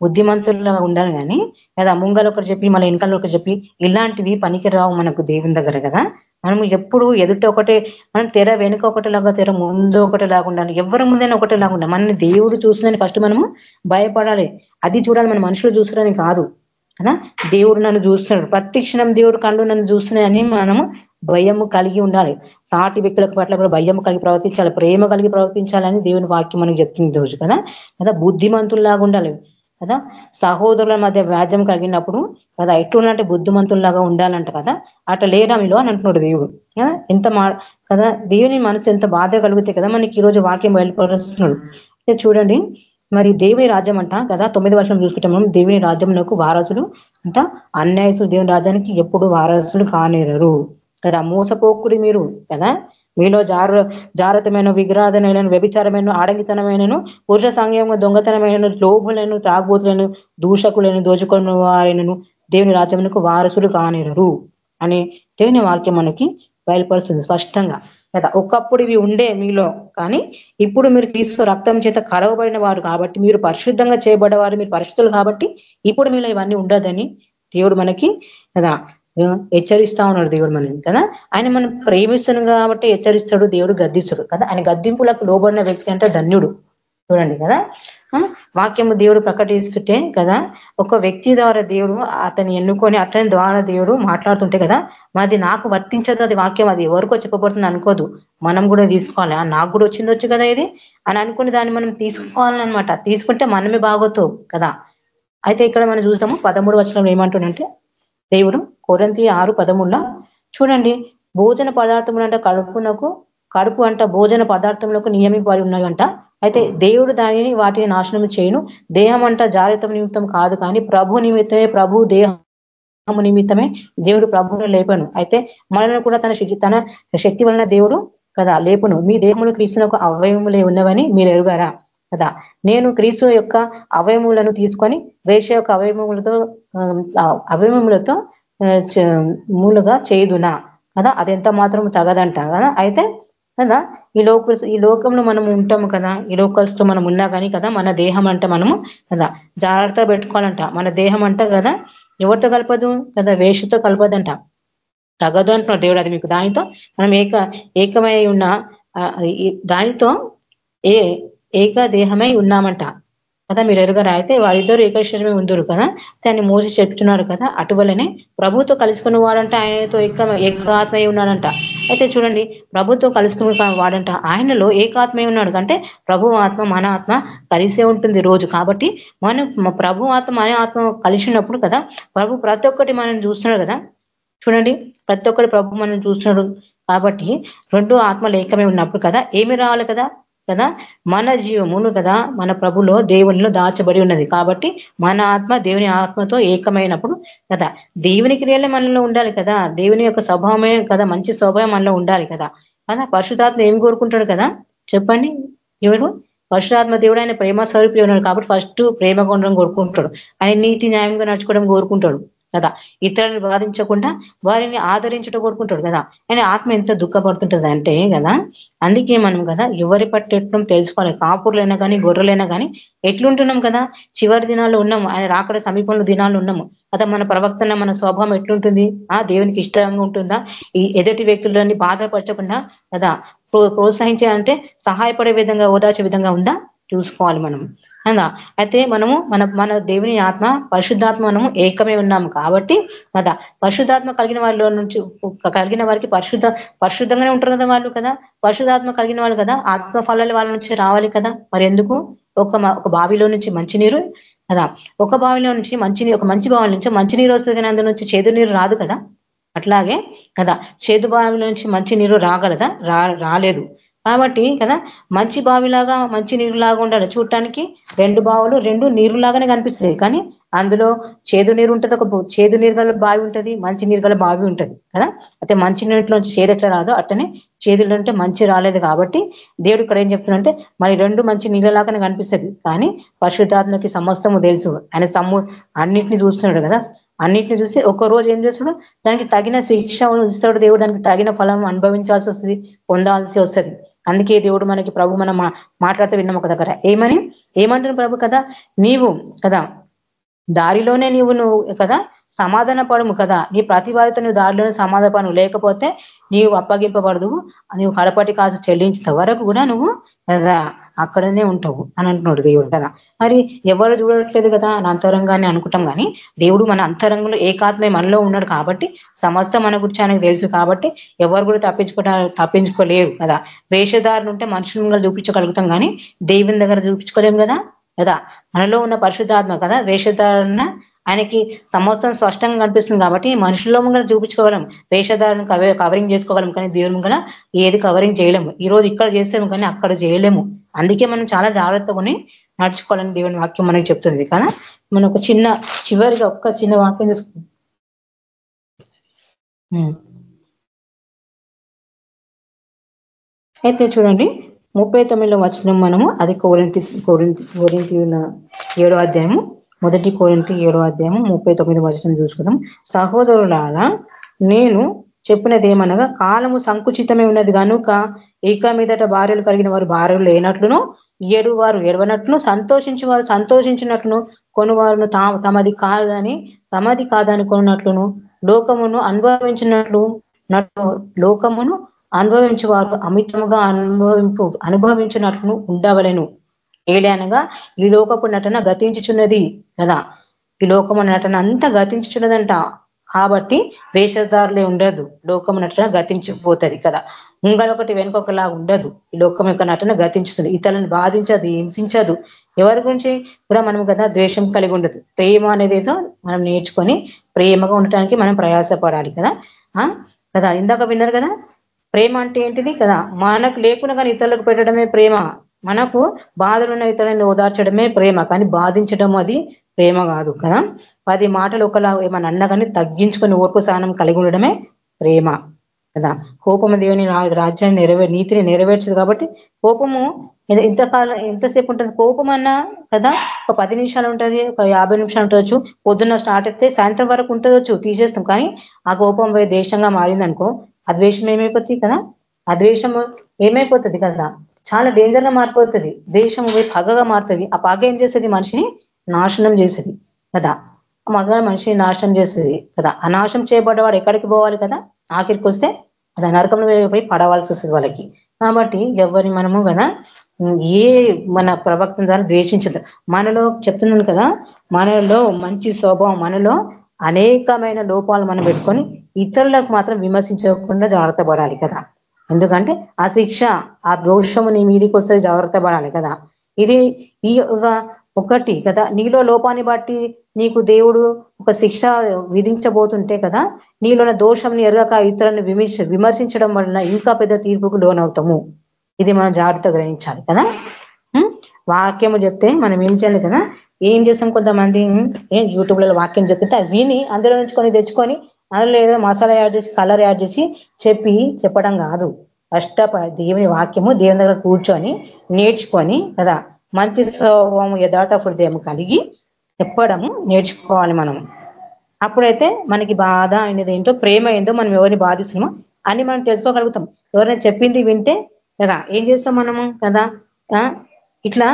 బుద్ధిమంతుల్లాగా ఉండాలి కానీ లేదా ముంగలు ఒకటి చెప్పి మళ్ళీ వెనకాల ఒకటి చెప్పి ఇలాంటివి పనికిరావు మనకు దేవుని దగ్గర కదా? మనము ఎప్పుడు ఎదుట ఒకటే మనం తెర వెనుక ఒకటిలాగా తెర ముందు ఒకటి ఉండాలి. ఎవరి ముందైనా ఒకటి ఉండాలి. మనని దేవుడు చూస్తుందని ఫస్ట్ మనము భయపడాలి. అది చూడాలి మన మనుషులు చూస్తున్నారని కాదు. అనా? దేవుడు నన్ను చూస్తున్నాడు. ప్రతి క్షణం దేవుడు కండు నన్ను చూస్తున్నాయని మనము భయము కలిగి ఉండాలి. సాటి వ్యక్తుల పట్ల కూడా భయం కలిగి ప్రవర్తించాలి. ప్రేమ కలిగి ప్రవర్తించాలని దేవుని వాక్యం మనకు చెప్తుంది రోజు కదా. కదా? బుద్ధిమంతుల్లాగా ఉండాలి. కదా? సహోదరుల మధ్య వ్యాజ్యం కలిగినప్పుడు కదా ఎట్లున్నట్టు బుద్ధిమంతుల్లాగా ఉండాలంట కదా? అట్లా లేరా మీలో అని అంటున్నాడు దేవుడు. ఎంత మా కదా? దేవుని మనసు ఎంత బాధ కలిగితే కదా మనకి ఈరోజు వాక్యం బయలుపరుస్తున్నాడు. చూడండి మరి దేవుని రాజ్యం అంట కదా? తొమ్మిది వర్షం చూసుకుంటాం మనం దేవుని రాజ్యంలోకి వారసులు అంట. అన్యాయసులు దేవుని రాజ్యానికి ఎప్పుడు వారసులు కానేరరు. కదా? మోసపోకుడి మీరు కదా? మీలో జార జారతమైన విగ్రహాధనైన వ్యభిచారమైన ఆడంగితనమైనను పురుష సంఘంగా దొంగతనమైన లోభులను తాగుబోతులను దూషకులను దోచుకుని వారినను దేవుని రాజ్యమునకు వారసులు కానిరరు అని దేవుని వాక్యం మనకి బయలుపరుస్తుంది స్పష్టంగా. కదా ఒకప్పుడు ఇవి ఉండే మీలో కానీ ఇప్పుడు మీరు క్రీస్తు రక్తం చేత కడవబడిన వారు కాబట్టి మీరు పరిశుద్ధంగా చేయబడేవారు మీరు పరిశుద్ధులు కాబట్టి ఇప్పుడు మీలో ఇవన్నీ ఉండదని దేవుడు మనకి కదా హెచ్చరిస్తా ఉన్నాడు దేవుడు మనల్ని కదా? ఆయన మనం ప్రేమిస్తున్నాం కాబట్టి హెచ్చరిస్తాడు దేవుడు గద్దిస్తాడు కదా? ఆయన గద్దింపులకు లోబడిన వ్యక్తి అంటే ధన్యుడు చూడండి కదా? వాక్యము దేవుడు ప్రకటిస్తుంటే కదా? ఒక వ్యక్తి ద్వారా దేవుడు అతన్ని ఎన్నుకొని అతని ద్వారా దేవుడు మాట్లాడుతుంటే కదా? మాది నాకు వర్తించదు అది వాక్యం అది ఎవరికో చెప్పబడుతుంది అనుకోదు. మనం కూడా తీసుకోవాలి. నాకు కూడా వచ్చిందొచ్చు కదా ఇది? అని అనుకుని దాన్ని మనం తీసుకోవాలన్నమాట. తీసుకుంటే మనమే బాగోతావు కదా? అయితే ఇక్కడ మనం చూస్తాము పదమూడు వచ్చిన ఏమంటుండంటే దేవుడు కొరంతి ఆరు పదమూడులో చూడండి భోజన పదార్థములు కడుపునకు కడుపు అంట భోజన పదార్థములకు నియమిపడి ఉన్నాయంట అయితే దేవుడు దానిని వాటిని నాశనం చేయను. దేహం అంట జాగ్రత్త నిమిత్తం కాదు కానీ ప్రభు నిమిత్తమే ప్రభు దేహము నిమిత్తమే దేవుడు ప్రభువును లేపను. అయితే మనల్ని కూడా తన తన శక్తి వలన దేవుడు కదా లేపును. మీ దేహములు క్రీస్తునకు అవయములే ఉన్నవని మీరు ఎరుగారా? కదా. నేను క్రీస్తు యొక్క అవయములను తీసుకొని వేష యొక్క అవయములతో అవయములతో మూలుగా చేయదునా? కదా అదెంత మాత్రం తగదంట కదా. అయితే కదా ఈ లోక ఈ లోకంలో మనం ఉంటాము కదా ఈ లోకస్తు మనం ఉన్నా కానీ కదా మన దేహం అంట మనము కదా జాగ్రత్త పెట్టుకోవాలంట. మన దేహం అంట కదా ఎవరితో కలపదు? కదా వేషతో కలపదంట. తగదు అంటున్నాడు దేవుడు అది మీకు. దానితో మనం ఏక ఏకమై ఉన్న దానితో ఏ ఏక దేహమై ఉన్నామంట. కదా మీరు ఎరుగరా అయితే వారిద్దరు ఏకశ్వరమే ఉందరు కదా? దాన్ని మోసి చెప్తున్నారు కదా అటువలనే ప్రభుతో కలుసుకున్న వాడంట ఆయనతో ఏక ఏకాత్మయ్య ఉన్నాడంట. అయితే చూడండి ప్రభుతో కలుసుకున్న వాడంట ఆయనలో ఏకాత్మయ్య ఉన్నాడు. అంటే ప్రభు ఆత్మ మన ఆత్మ కలిసే ఉంటుంది రోజు. కాబట్టి మనం ప్రభు ఆత్మ మన ఆత్మ కలిసినప్పుడు కదా ప్రభు ప్రతి ఒక్కటి మనం చూస్తున్నాడు కదా? చూడండి ప్రతి ఒక్కటి ప్రభు మనం చూస్తున్నాడు. కాబట్టి రెండు ఆత్మలు ఏకమే ఉన్నప్పుడు కదా ఏమి రావాలి కదా? కదా? మన జీవమును కదా మన ప్రభులో దేవునిలో దాచబడి ఉన్నది. కాబట్టి మన ఆత్మ దేవుని ఆత్మతో ఏకమైనప్పుడు కదా? దేవుని క్రియలే మనలో ఉండాలి కదా? దేవుని యొక్క స్వభావమే కదా? మంచి స్వభావం మనలో ఉండాలి కదా? కదా? పరిశుధాత్మ ఏం కోరుకుంటాడు కదా? చెప్పండి. దేవుడు పరశురాత్మ దేవుడు ఆయన ప్రేమ స్వరూపి ఉన్నాడు కాబట్టి ఫస్ట్ ప్రేమ ఉండడం కోరుకుంటాడు. ఆయన నీతి న్యాయంగా నడుచుకోవడం కోరుకుంటాడు. కదా? ఇతరులను బాధించకుండా వారిని ఆదరించడం కోరుకుంటాడు కదా? ఆయన ఆత్మ ఎంత దుఃఖపడుతుంటది అంటే కదా అందుకే మనం కదా ఎవరి పట్టేటం తెలుసుకోవాలి. కాపుర్లైనా కానీ గొర్రెలైనా కానీ ఎట్లుంటున్నాం కదా? చివరి దినాల్లో ఉన్నాము. ఆయన రాకడ సమీపంలో దినాలు ఉన్నాము. అదా మన ప్రవక్తన మన స్వభావం ఎట్లుంటుంది? ఆ దేవునికి ఇష్టంగా ఉంటుందా? ఈ ఎదుటి వ్యక్తులని బాధపరచకుండా కదా ప్రోత్సహించే అంటే సహాయపడే విధంగా ఓదార్చే విధంగా ఉందా? చూసుకోవాలి మనం. కదా అయితే మనము మన మన దేవుని ఆత్మ పరిశుద్ధాత్మ మనము ఏకమే ఉన్నాము కాబట్టి కదా పరిశుద్ధాత్మ కలిగిన వాళ్ళ నుంచి కలిగిన వారికి పరిశుద్ధ పరిశుద్ధంగానే ఉంటారు కదా వాళ్ళు కదా? పరిశుద్ధాత్మ కలిగిన వాళ్ళు కదా? ఆత్మ ఫలాలు వాళ్ళ నుంచి రావాలి కదా? మరి ఎందుకు? ఒక ఒక బావిలో నుంచి మంచినీరు కదా ఒక బావిలో నుంచి మంచి ఒక మంచి బావి నుంచి మంచినీరు వస్తుంది కానీ అందులో నుంచి చేదు నీరు రాదు కదా? అట్లాగే కదా చేదు బావిలో నుంచి మంచి నీరు రాగలదా? రాలేదు. కాబట్టి కదా మంచి బావిలాగా మంచి నీరులాగా ఉండాలి. చూడటానికి రెండు బావులు రెండు నీరులాగానే కనిపిస్తుంది కానీ అందులో చేదు నీరు ఉంటుంది ఒక చేదు నీరు గల బావి ఉంటుంది మంచి నీరు గల బావి ఉంటుంది కదా? అయితే మంచి నీటిలోంచి చేదు ఎట్లా రాదో అట్టనే చేదులు ఉంటే మంచి రాలేదు కాబట్టి దేవుడు ఇక్కడ ఏం చెప్తున్నంటే మరి రెండు మంచి నీళ్ళలాగానే కనిపిస్తుంది. కానీ పరిశుద్ధాత్మకి సమస్తము తెలుసు. ఆయన సమ్ము అన్నిటిని చూస్తున్నాడు కదా? అన్నిటిని చూసి ఒక్క రోజు ఏం చేస్తాడు దానికి తగిన శిక్ష ఇస్తాడు దేవుడు. దానికి తగిన ఫలం అనుభవించాల్సి వస్తుంది పొందాల్సి వస్తుంది. అందుకే దేవుడు మనకి ప్రభు మనం మాట్లాడితే విన్నాం ఒక దగ్గర. ఏమని? ఏమంటున్న ప్రభు కదా? నీవు కదా దారిలోనే నీవు నువ్వు కదా సమాధాన పడము కదా. నీ ప్రతిబాధిత నువ్వు దారిలోనే సమాధాన లేకపోతే నీవు అప్పగింపబడదు నువ్వు కడపటి కాసు చెల్లించిన వరకు కూడా నువ్వు కదా. అక్కడనే ఉంటావు అని అంటున్నాడు దేవుడు కదా. మరి ఎవరు చూడట్లేదు కదా? అని అంతరంగాన్ని అనుకుంటాం కానీ దేవుడు మన అంతరంగంలో ఏకాత్మే మనలో ఉన్నాడు కాబట్టి సమస్త మన గురించి ఆయనకు తెలుసు కాబట్టి ఎవరు కూడా తప్పించుకో తప్పించుకోలేరు కదా. వేషధారణ ఉంటే మనుషులు చూపించగలుగుతాం కానీ దేవుని దగ్గర చూపించుకోలేము కదా? కదా? మనలో ఉన్న పరిశుద్ధాత్మ కదా? వేషధారణ ఆయనకి సమస్తం స్పష్టంగా కనిపిస్తుంది కాబట్టి మనుషుల్లో ముందు చూపించుకోగలం. వేషధారణ కవరింగ్ చేసుకోగలం కానీ దేవుని ముంగల ఏది కవరింగ్ చేయలేము. ఈ రోజు ఇక్కడ చేస్తాము కానీ అక్కడ చేయలేము. అందుకే మనం చాలా జాగ్రత్తగానే నడుచుకోవాలని దేవుని వాక్యం మనకి చెప్తుంది. కదా మనం ఒక చిన్న చివరిగా ఒక్క చిన్న వాక్యం చూసుకుంటాం అయితే చూడండి ముప్పై తొమ్మిదిలో వచ్చిన మనము అది కోరింతి కోరింతి కోరింతి ఏడో అధ్యాయము మొదటి కోరింతి ఏడో అధ్యాయము ముప్పై తొమ్మిది వచనం చూసుకుందాం. సహోదరులాల నేను చెప్పినది ఏమనగా కాలము సంకుచితమే ఉన్నది కనుక ఏక మీదట భార్యలు కలిగిన వారు భార్యలు లేనట్లును ఏడువారు వారు సంతోషించి వారు సంతోషించినట్లును కొనువారును తమది కాదని తమది కాదని కొనున్నట్లును లోకమును అనుభవించినట్లు లోకమును అనుభవించి వారు అమితముగా అనుభవింపు అనుభవించినట్లు ఉండవలను. ఏడనగా ఈ లోకపు నటన గతించుచున్నది కదా. ఈ లోకము నటన అంతా గతించుచున్నదంట. కాబట్టి వేషధారులే ఉండదు. లోకం నటన గతించిపోతుంది కదా. ముంగలొకటి వెనుకొకలా ఉండదు. ఈ లోకం యొక్క నటన గతించుతుంది. ఇతరులను బాధించదు హింసించదు. ఎవరి గురించి కూడా మనం కదా ద్వేషం కలిగి ఉండదు. ప్రేమ అనేది ఏదో మనం నేర్చుకొని ప్రేమగా ఉండటానికి మనం ప్రయాసపడాలి కదా. కదా? ఇందాక విన్నారు కదా? ప్రేమ అంటే ఏంటిది కదా? మనకు లేకుండా కానీ ఇతరులకు పెట్టడమే ప్రేమ. మనకు బాధలున్న ఇతరులను ఓదార్చడమే ప్రేమ. కానీ బాధించడం అది ప్రేమ కాదు కదా? పది మాటలు ఒకలా ఏమైనా అన్నా కానీ తగ్గించుకొని ఓర్పు సహనం కలిగి ఉండడమే ప్రేమ కదా? కోపము దేవుని రాజ్యాన్ని నెరవే నీతిని నెరవేర్చదు కాబట్టి కోపము ఇంతకాలం ఎంతసేపు ఉంటుంది? కోపం అన్నా కదా ఒక పది నిమిషాలు ఉంటుంది ఒక యాభై నిమిషాలు ఉండొచ్చు పొద్దున్న స్టార్ట్ అయితే సాయంత్రం వరకు ఉంటుందొచ్చు తీసేస్తాం. కానీ ఆ కోపం పోయి దేశంగా మారిందనుకో అద్వేషం ఏమైపోతుంది కదా? అద్వేషం ఏమైపోతుంది కదా? చాలా డేంజర్గా మారిపోతుంది. దేశం పోయి పగగా మారుతుంది. ఆ పగ ఏం చేస్తుంది మనిషిని? నాశనం చేసేది కదా? మగ మనిషిని నాశనం చేసేది కదా? అనాశం చేయబడ్డవాడు ఎక్కడికి పోవాలి కదా? ఆఖరికి వస్తే అది నరకంలో పోయి పడవలసి వస్తుంది వాళ్ళకి. కాబట్టి ఎవరిని మనము కదా ఏ మన ప్రవక్త ద్వారా ద్వేషించదు. మనలో చెప్తున్నాను కదా మనలో మంచి స్వభావం మనలో అనేకమైన లోపాలు మనం పెట్టుకొని ఇతరులకు మాత్రం విమర్శించకుండా జాగ్రత్త పడాలి కదా? ఎందుకంటే ఆ శిక్ష ఆ దోషము నీ మీదకి వస్తే జాగ్రత్త పడాలి కదా? ఇది ఈ ఒకటి కదా? నీలో లోపాన్ని బట్టి నీకు దేవుడు ఒక శిక్ష విధించబోతుంటే కదా నీలోన దోషంని ఎరగక ఇతరులను విమర్శ విమర్శించడం వలన ఇంకా పెద్ద తీర్పుకు లోనవుతాము. ఇది మనం జాగ్రత్త గ్రహించాలి కదా? వాక్యము చెప్తే మనం ఏం చేయాలి కదా? ఏం చేస్తాం కొంతమంది? ఏం యూట్యూబ్లలో వాక్యం చెప్తుంటే విని అందులో నుంచుకొని తెచ్చుకొని అందులో ఏదో మసాలా యాడ్ చేసి కలర్ యాడ్ చేసి చెప్పి చెప్పడం కాదు. కష్ట దేవుని వాక్యము దేవుని దగ్గర కూర్చొని నేర్చుకొని కదా మంచి స్వభావం యథార్థ హృదయం కలిగి చెప్పడము నేర్చుకోవాలి మనం. అప్పుడైతే మనకి బాధ అనేది ఏంటో ప్రేమ ఏందో మనం ఎవరిని బాధిస్తున్నామో అని మనం తెలుసుకోగలుగుతాం. ఎవరైనా చెప్పింది వింటే కదా ఏం చేస్తాం మనము కదా? ఇట్లా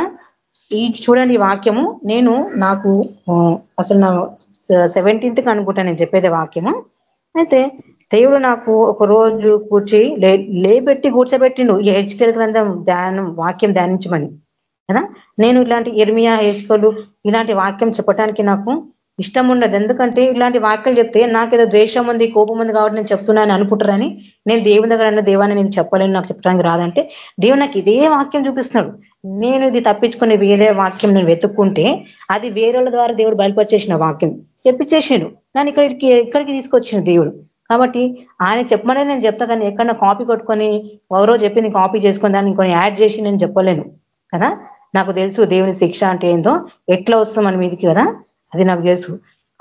ఈ చూడండి వాక్యము. నేను నాకు అసలు నా సెవెంటీన్త్కి అనుకుంటా నేను చెప్పేది వాక్యము. అయితే దేవుడు నాకు ఒక రోజు కూర్చి లేబెట్టి కూర్చోబెట్టిండు. ఈ హెచ్కెల్ గ్రంథం ధ్యానం వాక్యం ధ్యానించమని. కదా? నేను ఇలాంటి ఎర్మియా హెచ్కలు ఇలాంటి వాక్యం చెప్పడానికి నాకు ఇష్టం ఉండదు. ఎందుకంటే ఇలాంటి వాక్యాలు చెప్తే నాకేదో ద్వేషం ఉంది కోపం ఉంది కాబట్టి నేను చెప్తున్నాను అనుకుంటారని నేను దేవుని దగ్గర అన్న దేవాన్ని నేను చెప్పలేను నాకు చెప్పడానికి రాదంటే దేవుడు నాకు ఇదే వాక్యం చూపిస్తున్నాడు. నేను ఇది తప్పించుకునే వేరే వాక్యం నేను వెతుక్కుంటే అది వేరే ద్వారా దేవుడు బయలుపరిచేసిన వాక్యం. చెప్పించేసిండు నన్ను ఇక్కడికి ఇక్కడికి తీసుకొచ్చిన దేవుడు. కాబట్టి ఆయన చెప్పమనే నేను చెప్తా కానీ ఎక్కడన్నా కాపీ కొట్టుకొని ఎవరో చెప్పింది కాపీ చేసుకొని దాన్ని కొన్ని యాడ్ చేసి నేను చెప్పలేను కదా? నాకు తెలుసు దేవుని శిక్ష అంటే ఏందో ఎట్లా వస్తుంది మన మీదకి కదా? అది నాకు తెలుసు.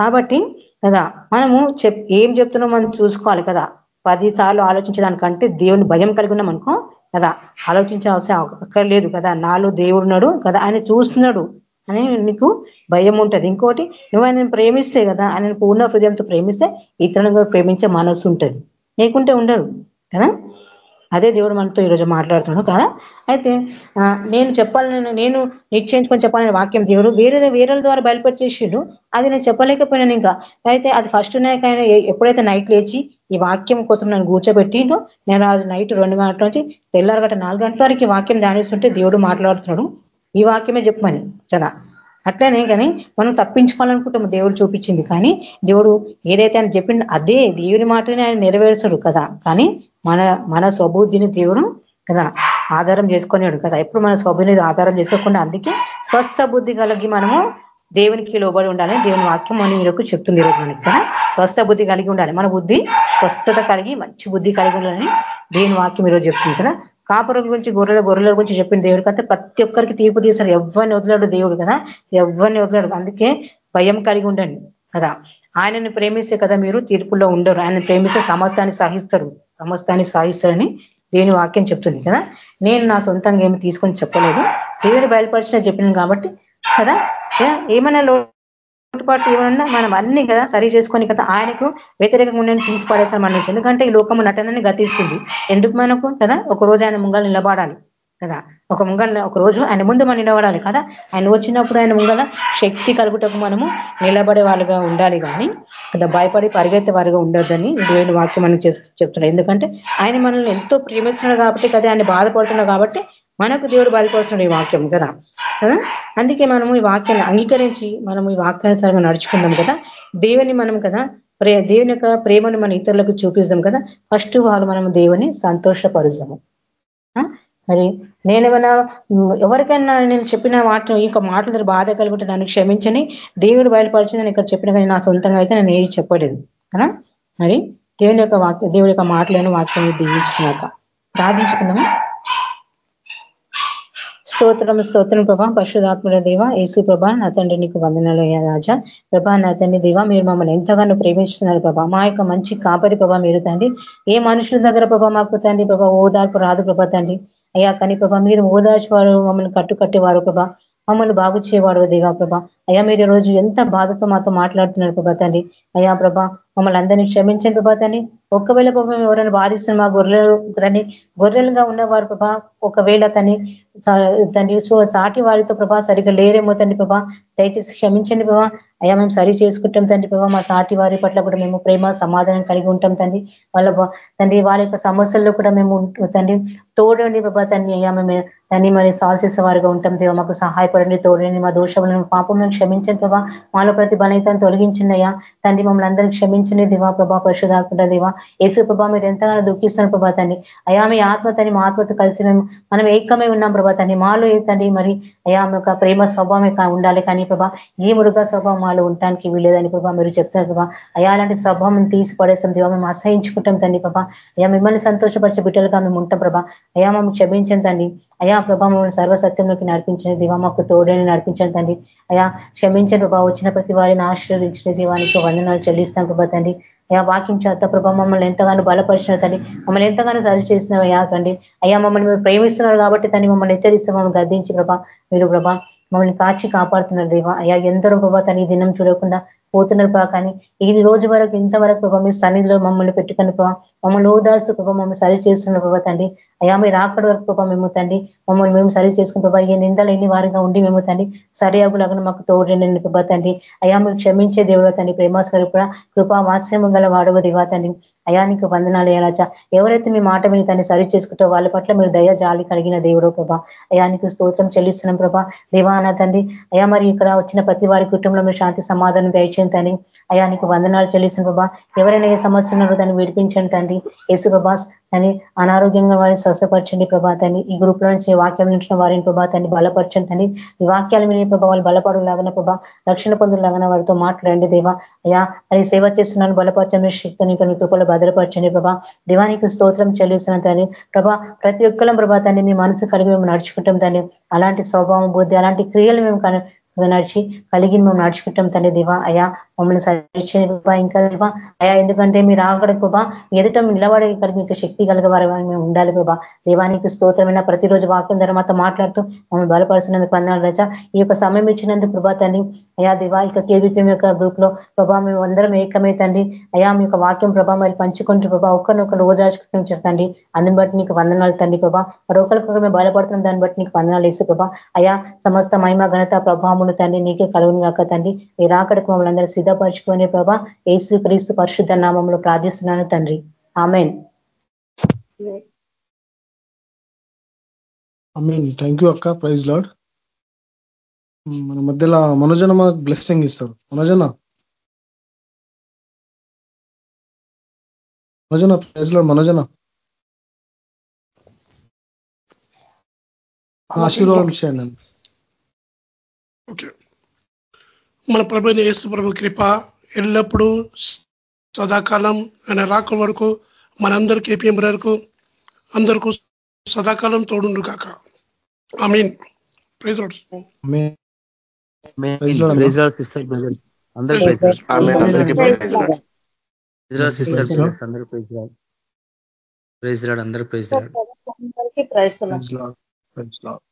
కాబట్టి కదా మనము చెప్ ఏం చెప్తున్నాం మనం చూసుకోవాలి కదా. పది సార్లు ఆలోచించడానికంటే దేవుని భయం కలిగి ఉన్నాం అనుకో కదా ఆలోచించాల్సిన అక్కర్లేదు కదా. నాలో దేవుడున్నాడు కదా ఆయన చూస్తున్నాడు అని నీకు భయం ఉంటుంది. ఇంకోటి నువ్వు ఆయన ప్రేమిస్తే కదా ఆయన పూర్ణ హృదయంతో ప్రేమిస్తే ఇతరులను ప్రేమించే మనసు ఉంటుంది. లేకుంటే ఉండదు కదా? అదే దేవుడు మనతో ఈరోజు మాట్లాడుతున్నాడు కదా. అయితే నేను చెప్పాలని నేను నిశ్చయించుకొని చెప్పాలని వాక్యం దేవుడు వేరే వేరే ద్వారా బయలుపరిచేసిండు. అది నేను చెప్పలేకపోయినాను ఇంకా. అయితే అది ఫస్ట్ నాయకైనా ఎప్పుడైతే నైట్ లేచి ఈ వాక్యం కోసం నన్ను కూర్చోబెట్టిండో నేను అది నైట్ రెండు గంటల నుంచి తెల్లారగట నాలుగు గంటల వరకు వాక్యం ధ్యానిస్తుంటే దేవుడు మాట్లాడుతున్నాడు. ఈ వాక్యమే చెప్పమని కదా. అట్లనే కానీ మనం తప్పించుకోవాలనుకుంటాం దేవుడు చూపించింది. కానీ దేవుడు ఏదైతే ఆయన చెప్పింది అదే దేవుని మాటనే ఆయన నెరవేర్చడు కదా. కానీ మన మన స్వబుద్ధిని దేవుడు కదా ఆధారం చేసుకునేడు కదా. ఎప్పుడు మన స్వబుద్ధిని ఆధారం చేసుకోకుండా అందుకే స్వస్థ బుద్ధి కలిగి మనము దేవునికి లోబడి ఉండాలి. దేవుని వాక్యం మనం ఈరోజు చెప్తుంది ఈరోజు మనకి కదా. స్వస్థ బుద్ధి కలిగి ఉండాలి. మన బుద్ధి స్వస్థత కలిగి మంచి బుద్ధి కలిగి ఉండాలని దేవుని వాక్యం ఈరోజు చెప్తుంది కదా. కాపురం గురించి గొర్రెల గొర్రెల గురించి చెప్పిన దేవుడు. కంటే ప్రతి ఒక్కరికి తీర్పు తీశారు. ఎవరిని వదిలాడు దేవుడు కదా? ఎవరిని వదిలాడు? అందుకే భయం కలిగి ఉండండి కదా. ఆయనను ప్రేమిస్తే కదా మీరు తీర్పులో ఉండరు. ఆయనను ప్రేమిస్తే సమస్తాన్ని సాహిస్తారు. సమస్తాన్ని సాహిస్తారని దేవుని వాక్యం చెప్తుంది కదా. నేను నా సొంతంగా ఏమి తీసుకొని చెప్పలేదు. దేవుడు బయలుపరిచిన చెప్పినాను కాబట్టి కదా. ఏమైనా లోటుపాట్లు ఏమన్నా మనం అన్ని కదా సరి చేసుకొని కదా ఆయనకు వ్యతిరేకంగా ఉండని తీసి పడేసాం మన నుంచి ఎందుకంటే ఈ లోకము నటనని గతిస్తుంది. ఎందుకు మనకు? కదా ఒక రోజు ఆయన ముంగలు నిలబడాలి. కదా ఒక ముంగల ఒక రోజు ఆయన ముందు మనం నిలబడాలి కదా. ఆయన వచ్చినప్పుడు ఆయన ముంగల శక్తి కలుగుటకు మనము నిలబడే వాళ్ళుగా ఉండాలి కానీ కదా భయపడి పరిగెత్తే వారిగా ఉండొద్దని దేవుని వాక్యం మనం చెప్తున్నాడు. ఎందుకంటే ఆయన మనల్ని ఎంతో ప్రేమిస్తున్నాడు కాబట్టి కదా ఆయన బాధపడుతున్నాడు కాబట్టి మనకు దేవుడు బయలుపరుస్తున్నాడు ఈ వాక్యం కదా? అందుకే మనము ఈ వాక్యాన్ని అంగీకరించి మనం ఈ వాక్యానుసారంగా నడుచుకుందాం కదా? దేవుని మనం కదా? ప్రే దేవుని యొక్క ప్రేమను మన ఇతరులకు చూపిస్తాం కదా? ఫస్ట్ వాళ్ళు మనం దేవుని సంతోషపరుస్తాము. మరి నేనేమైనా ఎవరికైనా నేను చెప్పిన వాటిని ఇంక మాటలు బాధ కలుగుంటే నన్ను క్షమించని దేవుడు బయలుపరిచింది నేను ఇక్కడ చెప్పిన కానీ నా సొంతంగా అయితే నేను ఏది చెప్పలేదు. కదా మరి దేవుని యొక్క వాక్య దేవుడి యొక్క మాటలను వాక్యాన్ని దీవించుకున్నాక. ప్రార్థించుకుందాము? స్తోత్రం స్తోత్రం ప్రభా. పశుధాత్మల దేవ యేసు ప్రభా నా తండ్రి నీకు వందనాలు అయ్యా రాజా. ప్రభా నా తండ్రి దేవ మీరు మమ్మల్ని ఎంతగానో ప్రేమిస్తున్నారు ప్రభా. మా యొక్క మంచి కాపరి ప్రభా మీరు తండ్రి. ఏ మనుషుల దగ్గర ప్రభా మాకు తండ్రి ప్రభా? ఓదార్పు రాదు ప్రభా తండ్రి. అయ్యా కానీ ప్రభా మీరు ఓదార్చి వారు మమ్మల్ని కట్టుకట్టేవారు ప్రభా. మమ్మల్ని బాగు చేయవాడు దేవా ప్రభా. అయ్యా మీరు రోజు ఎంత బాధతో మాతో మాట్లాడుతున్నారు ప్రభా తండ్రి. అయ్యా ప్రభా మమ్మల్ని అందరినీ క్షమించండి ప్రభా తండ్రి ఒకవేళ మేము ఎవరైనా బాధిస్తున్న మా గొర్రెలు తండ్రి గొర్రెలుగా ఉన్నవారు ప్రభా ఒకవేళ తని తండ్రి సాటి వారితో ప్రభా సరిగ్గా లేరేమో తండ్రి ప్రభా దయచేసి క్షమించండి ప్రభా. అయ్యా మేము సరి చేసుకుంటాం తండ్రి ప్రభా. మా సాటి వారి పట్ల కూడా మేము ప్రేమ సమాధానం కలిగి ఉంటాం తండ్రి వాళ్ళ తండ్రి వారి యొక్క సమస్యల్లో కూడా మేము తండ్రి తోడండి ప్రభా తండ్రి అయ్యా మేము దాన్ని మరి సాల్వ్ చేసే వారిగా ఉంటాం దేవ. మాకు సహాయపడండి తోడండి మా దోషములను పాపములను క్షమించండి ప్రభా. మాలో ప్రతి బలైతాన్ని తొలగించిందయ్యా తండ్రి మమ్మల్ని అందరినీ క్షమించండి. దివా ప్రభా పరిశుధాకుండా దివా. యేసు ప్రభా మీరు ఎంతగానో దుఃఖిస్తున్న ప్రభా తండ్రి. అయా మీ ఆత్మ తని మా ఆత్మతో కలిసి మేము మనం ఏకమై ఉన్నాం ప్రభా తండ్రి. మాలో ఏంటండి మరి అయా యొక్క ప్రేమ స్వభావమే ఉండాలి కానీ ప్రభా ఈ మృగ స్వభావం మాలో ఉండటానికి వీలేదని ప్రభా మీరు చెప్తున్నారు ప్రభా. అయా అలాంటి స్వభావం తీసి పడేస్తాం దివా మేము అసహించుకుంటాం తండ్రి ప్రభా. అయా మిమ్మల్ని సంతోషపరిచే బిడ్డలుగా మేము ఉంటాం ప్రభా. అయా మమ్మల్ని క్షమించండి తండ్రి. అయా ప్రభా మమ్మల్ని సర్వసత్యంలోకి నడిపించిన దివా మాకు తోడని నడిపించండి తండ్రి. అయా క్షమించండి ప్రభా వచ్చిన ప్రతి వారిని ఆశీర్వదించిన దివానికి వందనాలు చెల్లిస్తాం ప్రభా తండ్రి అయా వాక్యం చేత ప్రభా మమ్మల్ని ఎంతగానో బలపరిచిన తండ్రి మమ్మల్ని ఎంతగానో సరి చేసినవయ్యా తండ్రి. అయ్యా మమ్మల్ని మీరు ప్రేమిస్తున్నారు కాబట్టి తను మమ్మల్ని హెచ్చరిస్తే మమ్మల్ని గద్దించి ప్రభా మీరు ప్రభా మమ్మల్ని కాచి కాపాడుతున్నారు దేవా. అయ్యా ఎందరో ప్రభా తను ఈ దినం చూడకుండా పోతున్నారు ప్రభా కానీ ఈ రోజు వరకు ఇంతవరకు ప్రభా మీ సన్నిధిలో మమ్మల్ని పెట్టుకుని ప్రభా మమ్మల్ని ఓదార్స్తూ ప్రభా మమ్మల్ని సరి చేస్తున్న ప్రభా తండ్రి. అయ్యా మీరు అక్కడి వరకు ప్రభా మేము తండ్రి మమ్మల్ని మేము సరి చేసుకుని ప్రభా ఏ నిందలు ఎన్ని వారిగా ఉండి మేము తండ్రి సరియాగులాగా మాకు తోడండి ప్రభా తండ్రి. అయ్యా మీరు క్షమించే దేవుడు తండ్రి కూడా కృపా వాత్స్యము మహిమల వాడవ దివా తండ్రి అయానికి వందనాలు అయ్యారాచా ఎవరైతే మీ మాట విని తను సరి చేసుకుంటో వాళ్ళ పట్ల మీరు దయ జాలి కలిగిన దేవుడు ప్రభా. అయానికి స్తోత్రం చెల్లిస్తున్నాం ప్రభా. దేవాన తండ్రి అయా మరి ఇక్కడ వచ్చిన ప్రతి వారి కుటుంబంలో మీరు శాంతి సమాధానం దయచేయండి తండ్రి అయానికి వందనాలు చెల్లిస్తున్న ప్రభా. ఎవరైనా ఏ సమస్య ఉన్నారో దాన్ని విడిపించండి తండ్రి యేసు ప్రభా అని అనారోగ్యంగా వారిని స్వస్థపరచండి ప్రభాతాన్ని ఈ గ్రూప్లో నుంచి వాక్యాలు నుంచి వారిని ప్రభాతాన్ని బలపరచండి తండ్రి ఈ వాక్యాల మీద ప్రభావ వాళ్ళు బలపడులాగన ప్రభా రక్షణ పొందులాగన వారితో మాట్లాడండి దేవా. అయ్యా అని సేవ చేస్తున్నాను బలపరచండి శక్తిని మీ కృపలో భద్రపరచండి ప్రభా. దివానికి స్తోత్రం చెల్లిస్తున్న తండ్రి. ప్రభా ప్రతి ఒక్కరం ప్రభాతాన్ని మీ మనసు కలిగి మేము నడుచుకుంటాం దాన్ని అలాంటి స్వభావం బుద్ధి అలాంటి క్రియలు మేము నడిచి కలిగి మేము నడుచుకుంటాం తండ్రి దివా అయా మమ్మల్ని సరిచే ఇంకా దివా అయా ఎందుకంటే మీరు ఆగడ ప్రభా ఎదుట నిలబడే కలిగి ఇంకా శక్తి కలగవారు మేము ఉండాలి ప్రభా దేవానికి స్తోత్రమైన ప్రతిరోజు వాక్యం ధర మాతో మాట్లాడుతూ మమ్మల్ని బలపరుస్తున్నందుకు పన్నాడు రజ ఈ యొక్క సమయం ఇచ్చినందుకు ప్రభా తండ్రి అయా దివా ఇక కేబీపీఎం యొక్క గ్రూప్లో ప్రభా మేము అందరం ఏకమే తండ్రి అయా మీ యొక్క వాక్యం ప్రభా మరి పంచుకుంటూ ప్రభా ఒకరినొకరు ఓదార్చుకుంటూ చెప్పండి అందుని బట్టి నీకు వందనాలు తండ్రి ప్రభా మరొకరికొకరు మేము బలపడుతున్నాం దాన్ని బట్టి నీకు వందనాలు వేసి ప్రభా అయా సమస్త మహిమ ఘనత ప్రభావములు తండ్రి నీకే కలుగును కాక తండ్రి. మీరు ఆకడకు మమ్మల్ని అందరూ సిద్ధపరచుకొని ప్రభా ఏసు క్రీస్తు పరిశుద్ధ నామంలో ప్రార్థిస్తున్నాను తండ్రి. ఆమెన్. థ్యాంక్ యూ అక్క. Praise lord. మన మధ్యలో మనోజన మాకు బ్లెస్సింగ్ ఇస్తారు. మనోజన. మనోజన ప్రైజ్ లాడ్ మనోజన. ఆశీర్వాదం చేయండి. ఓకే. మన ప్రభు యేసు ప్రభు కృప ఎల్లప్పుడూ సదాకాలం ఆయన రాక వరకు మనందరికి ఏపీఎం వరకు అందరికీ సదాకాలం తోడుండు కాక ఐ మీన్ ప్రైజ్ అందరూ ప్రైజ్ రాడు అందరూ ప్రైజ్ రాడు అందరికీ praise praise lord praise lord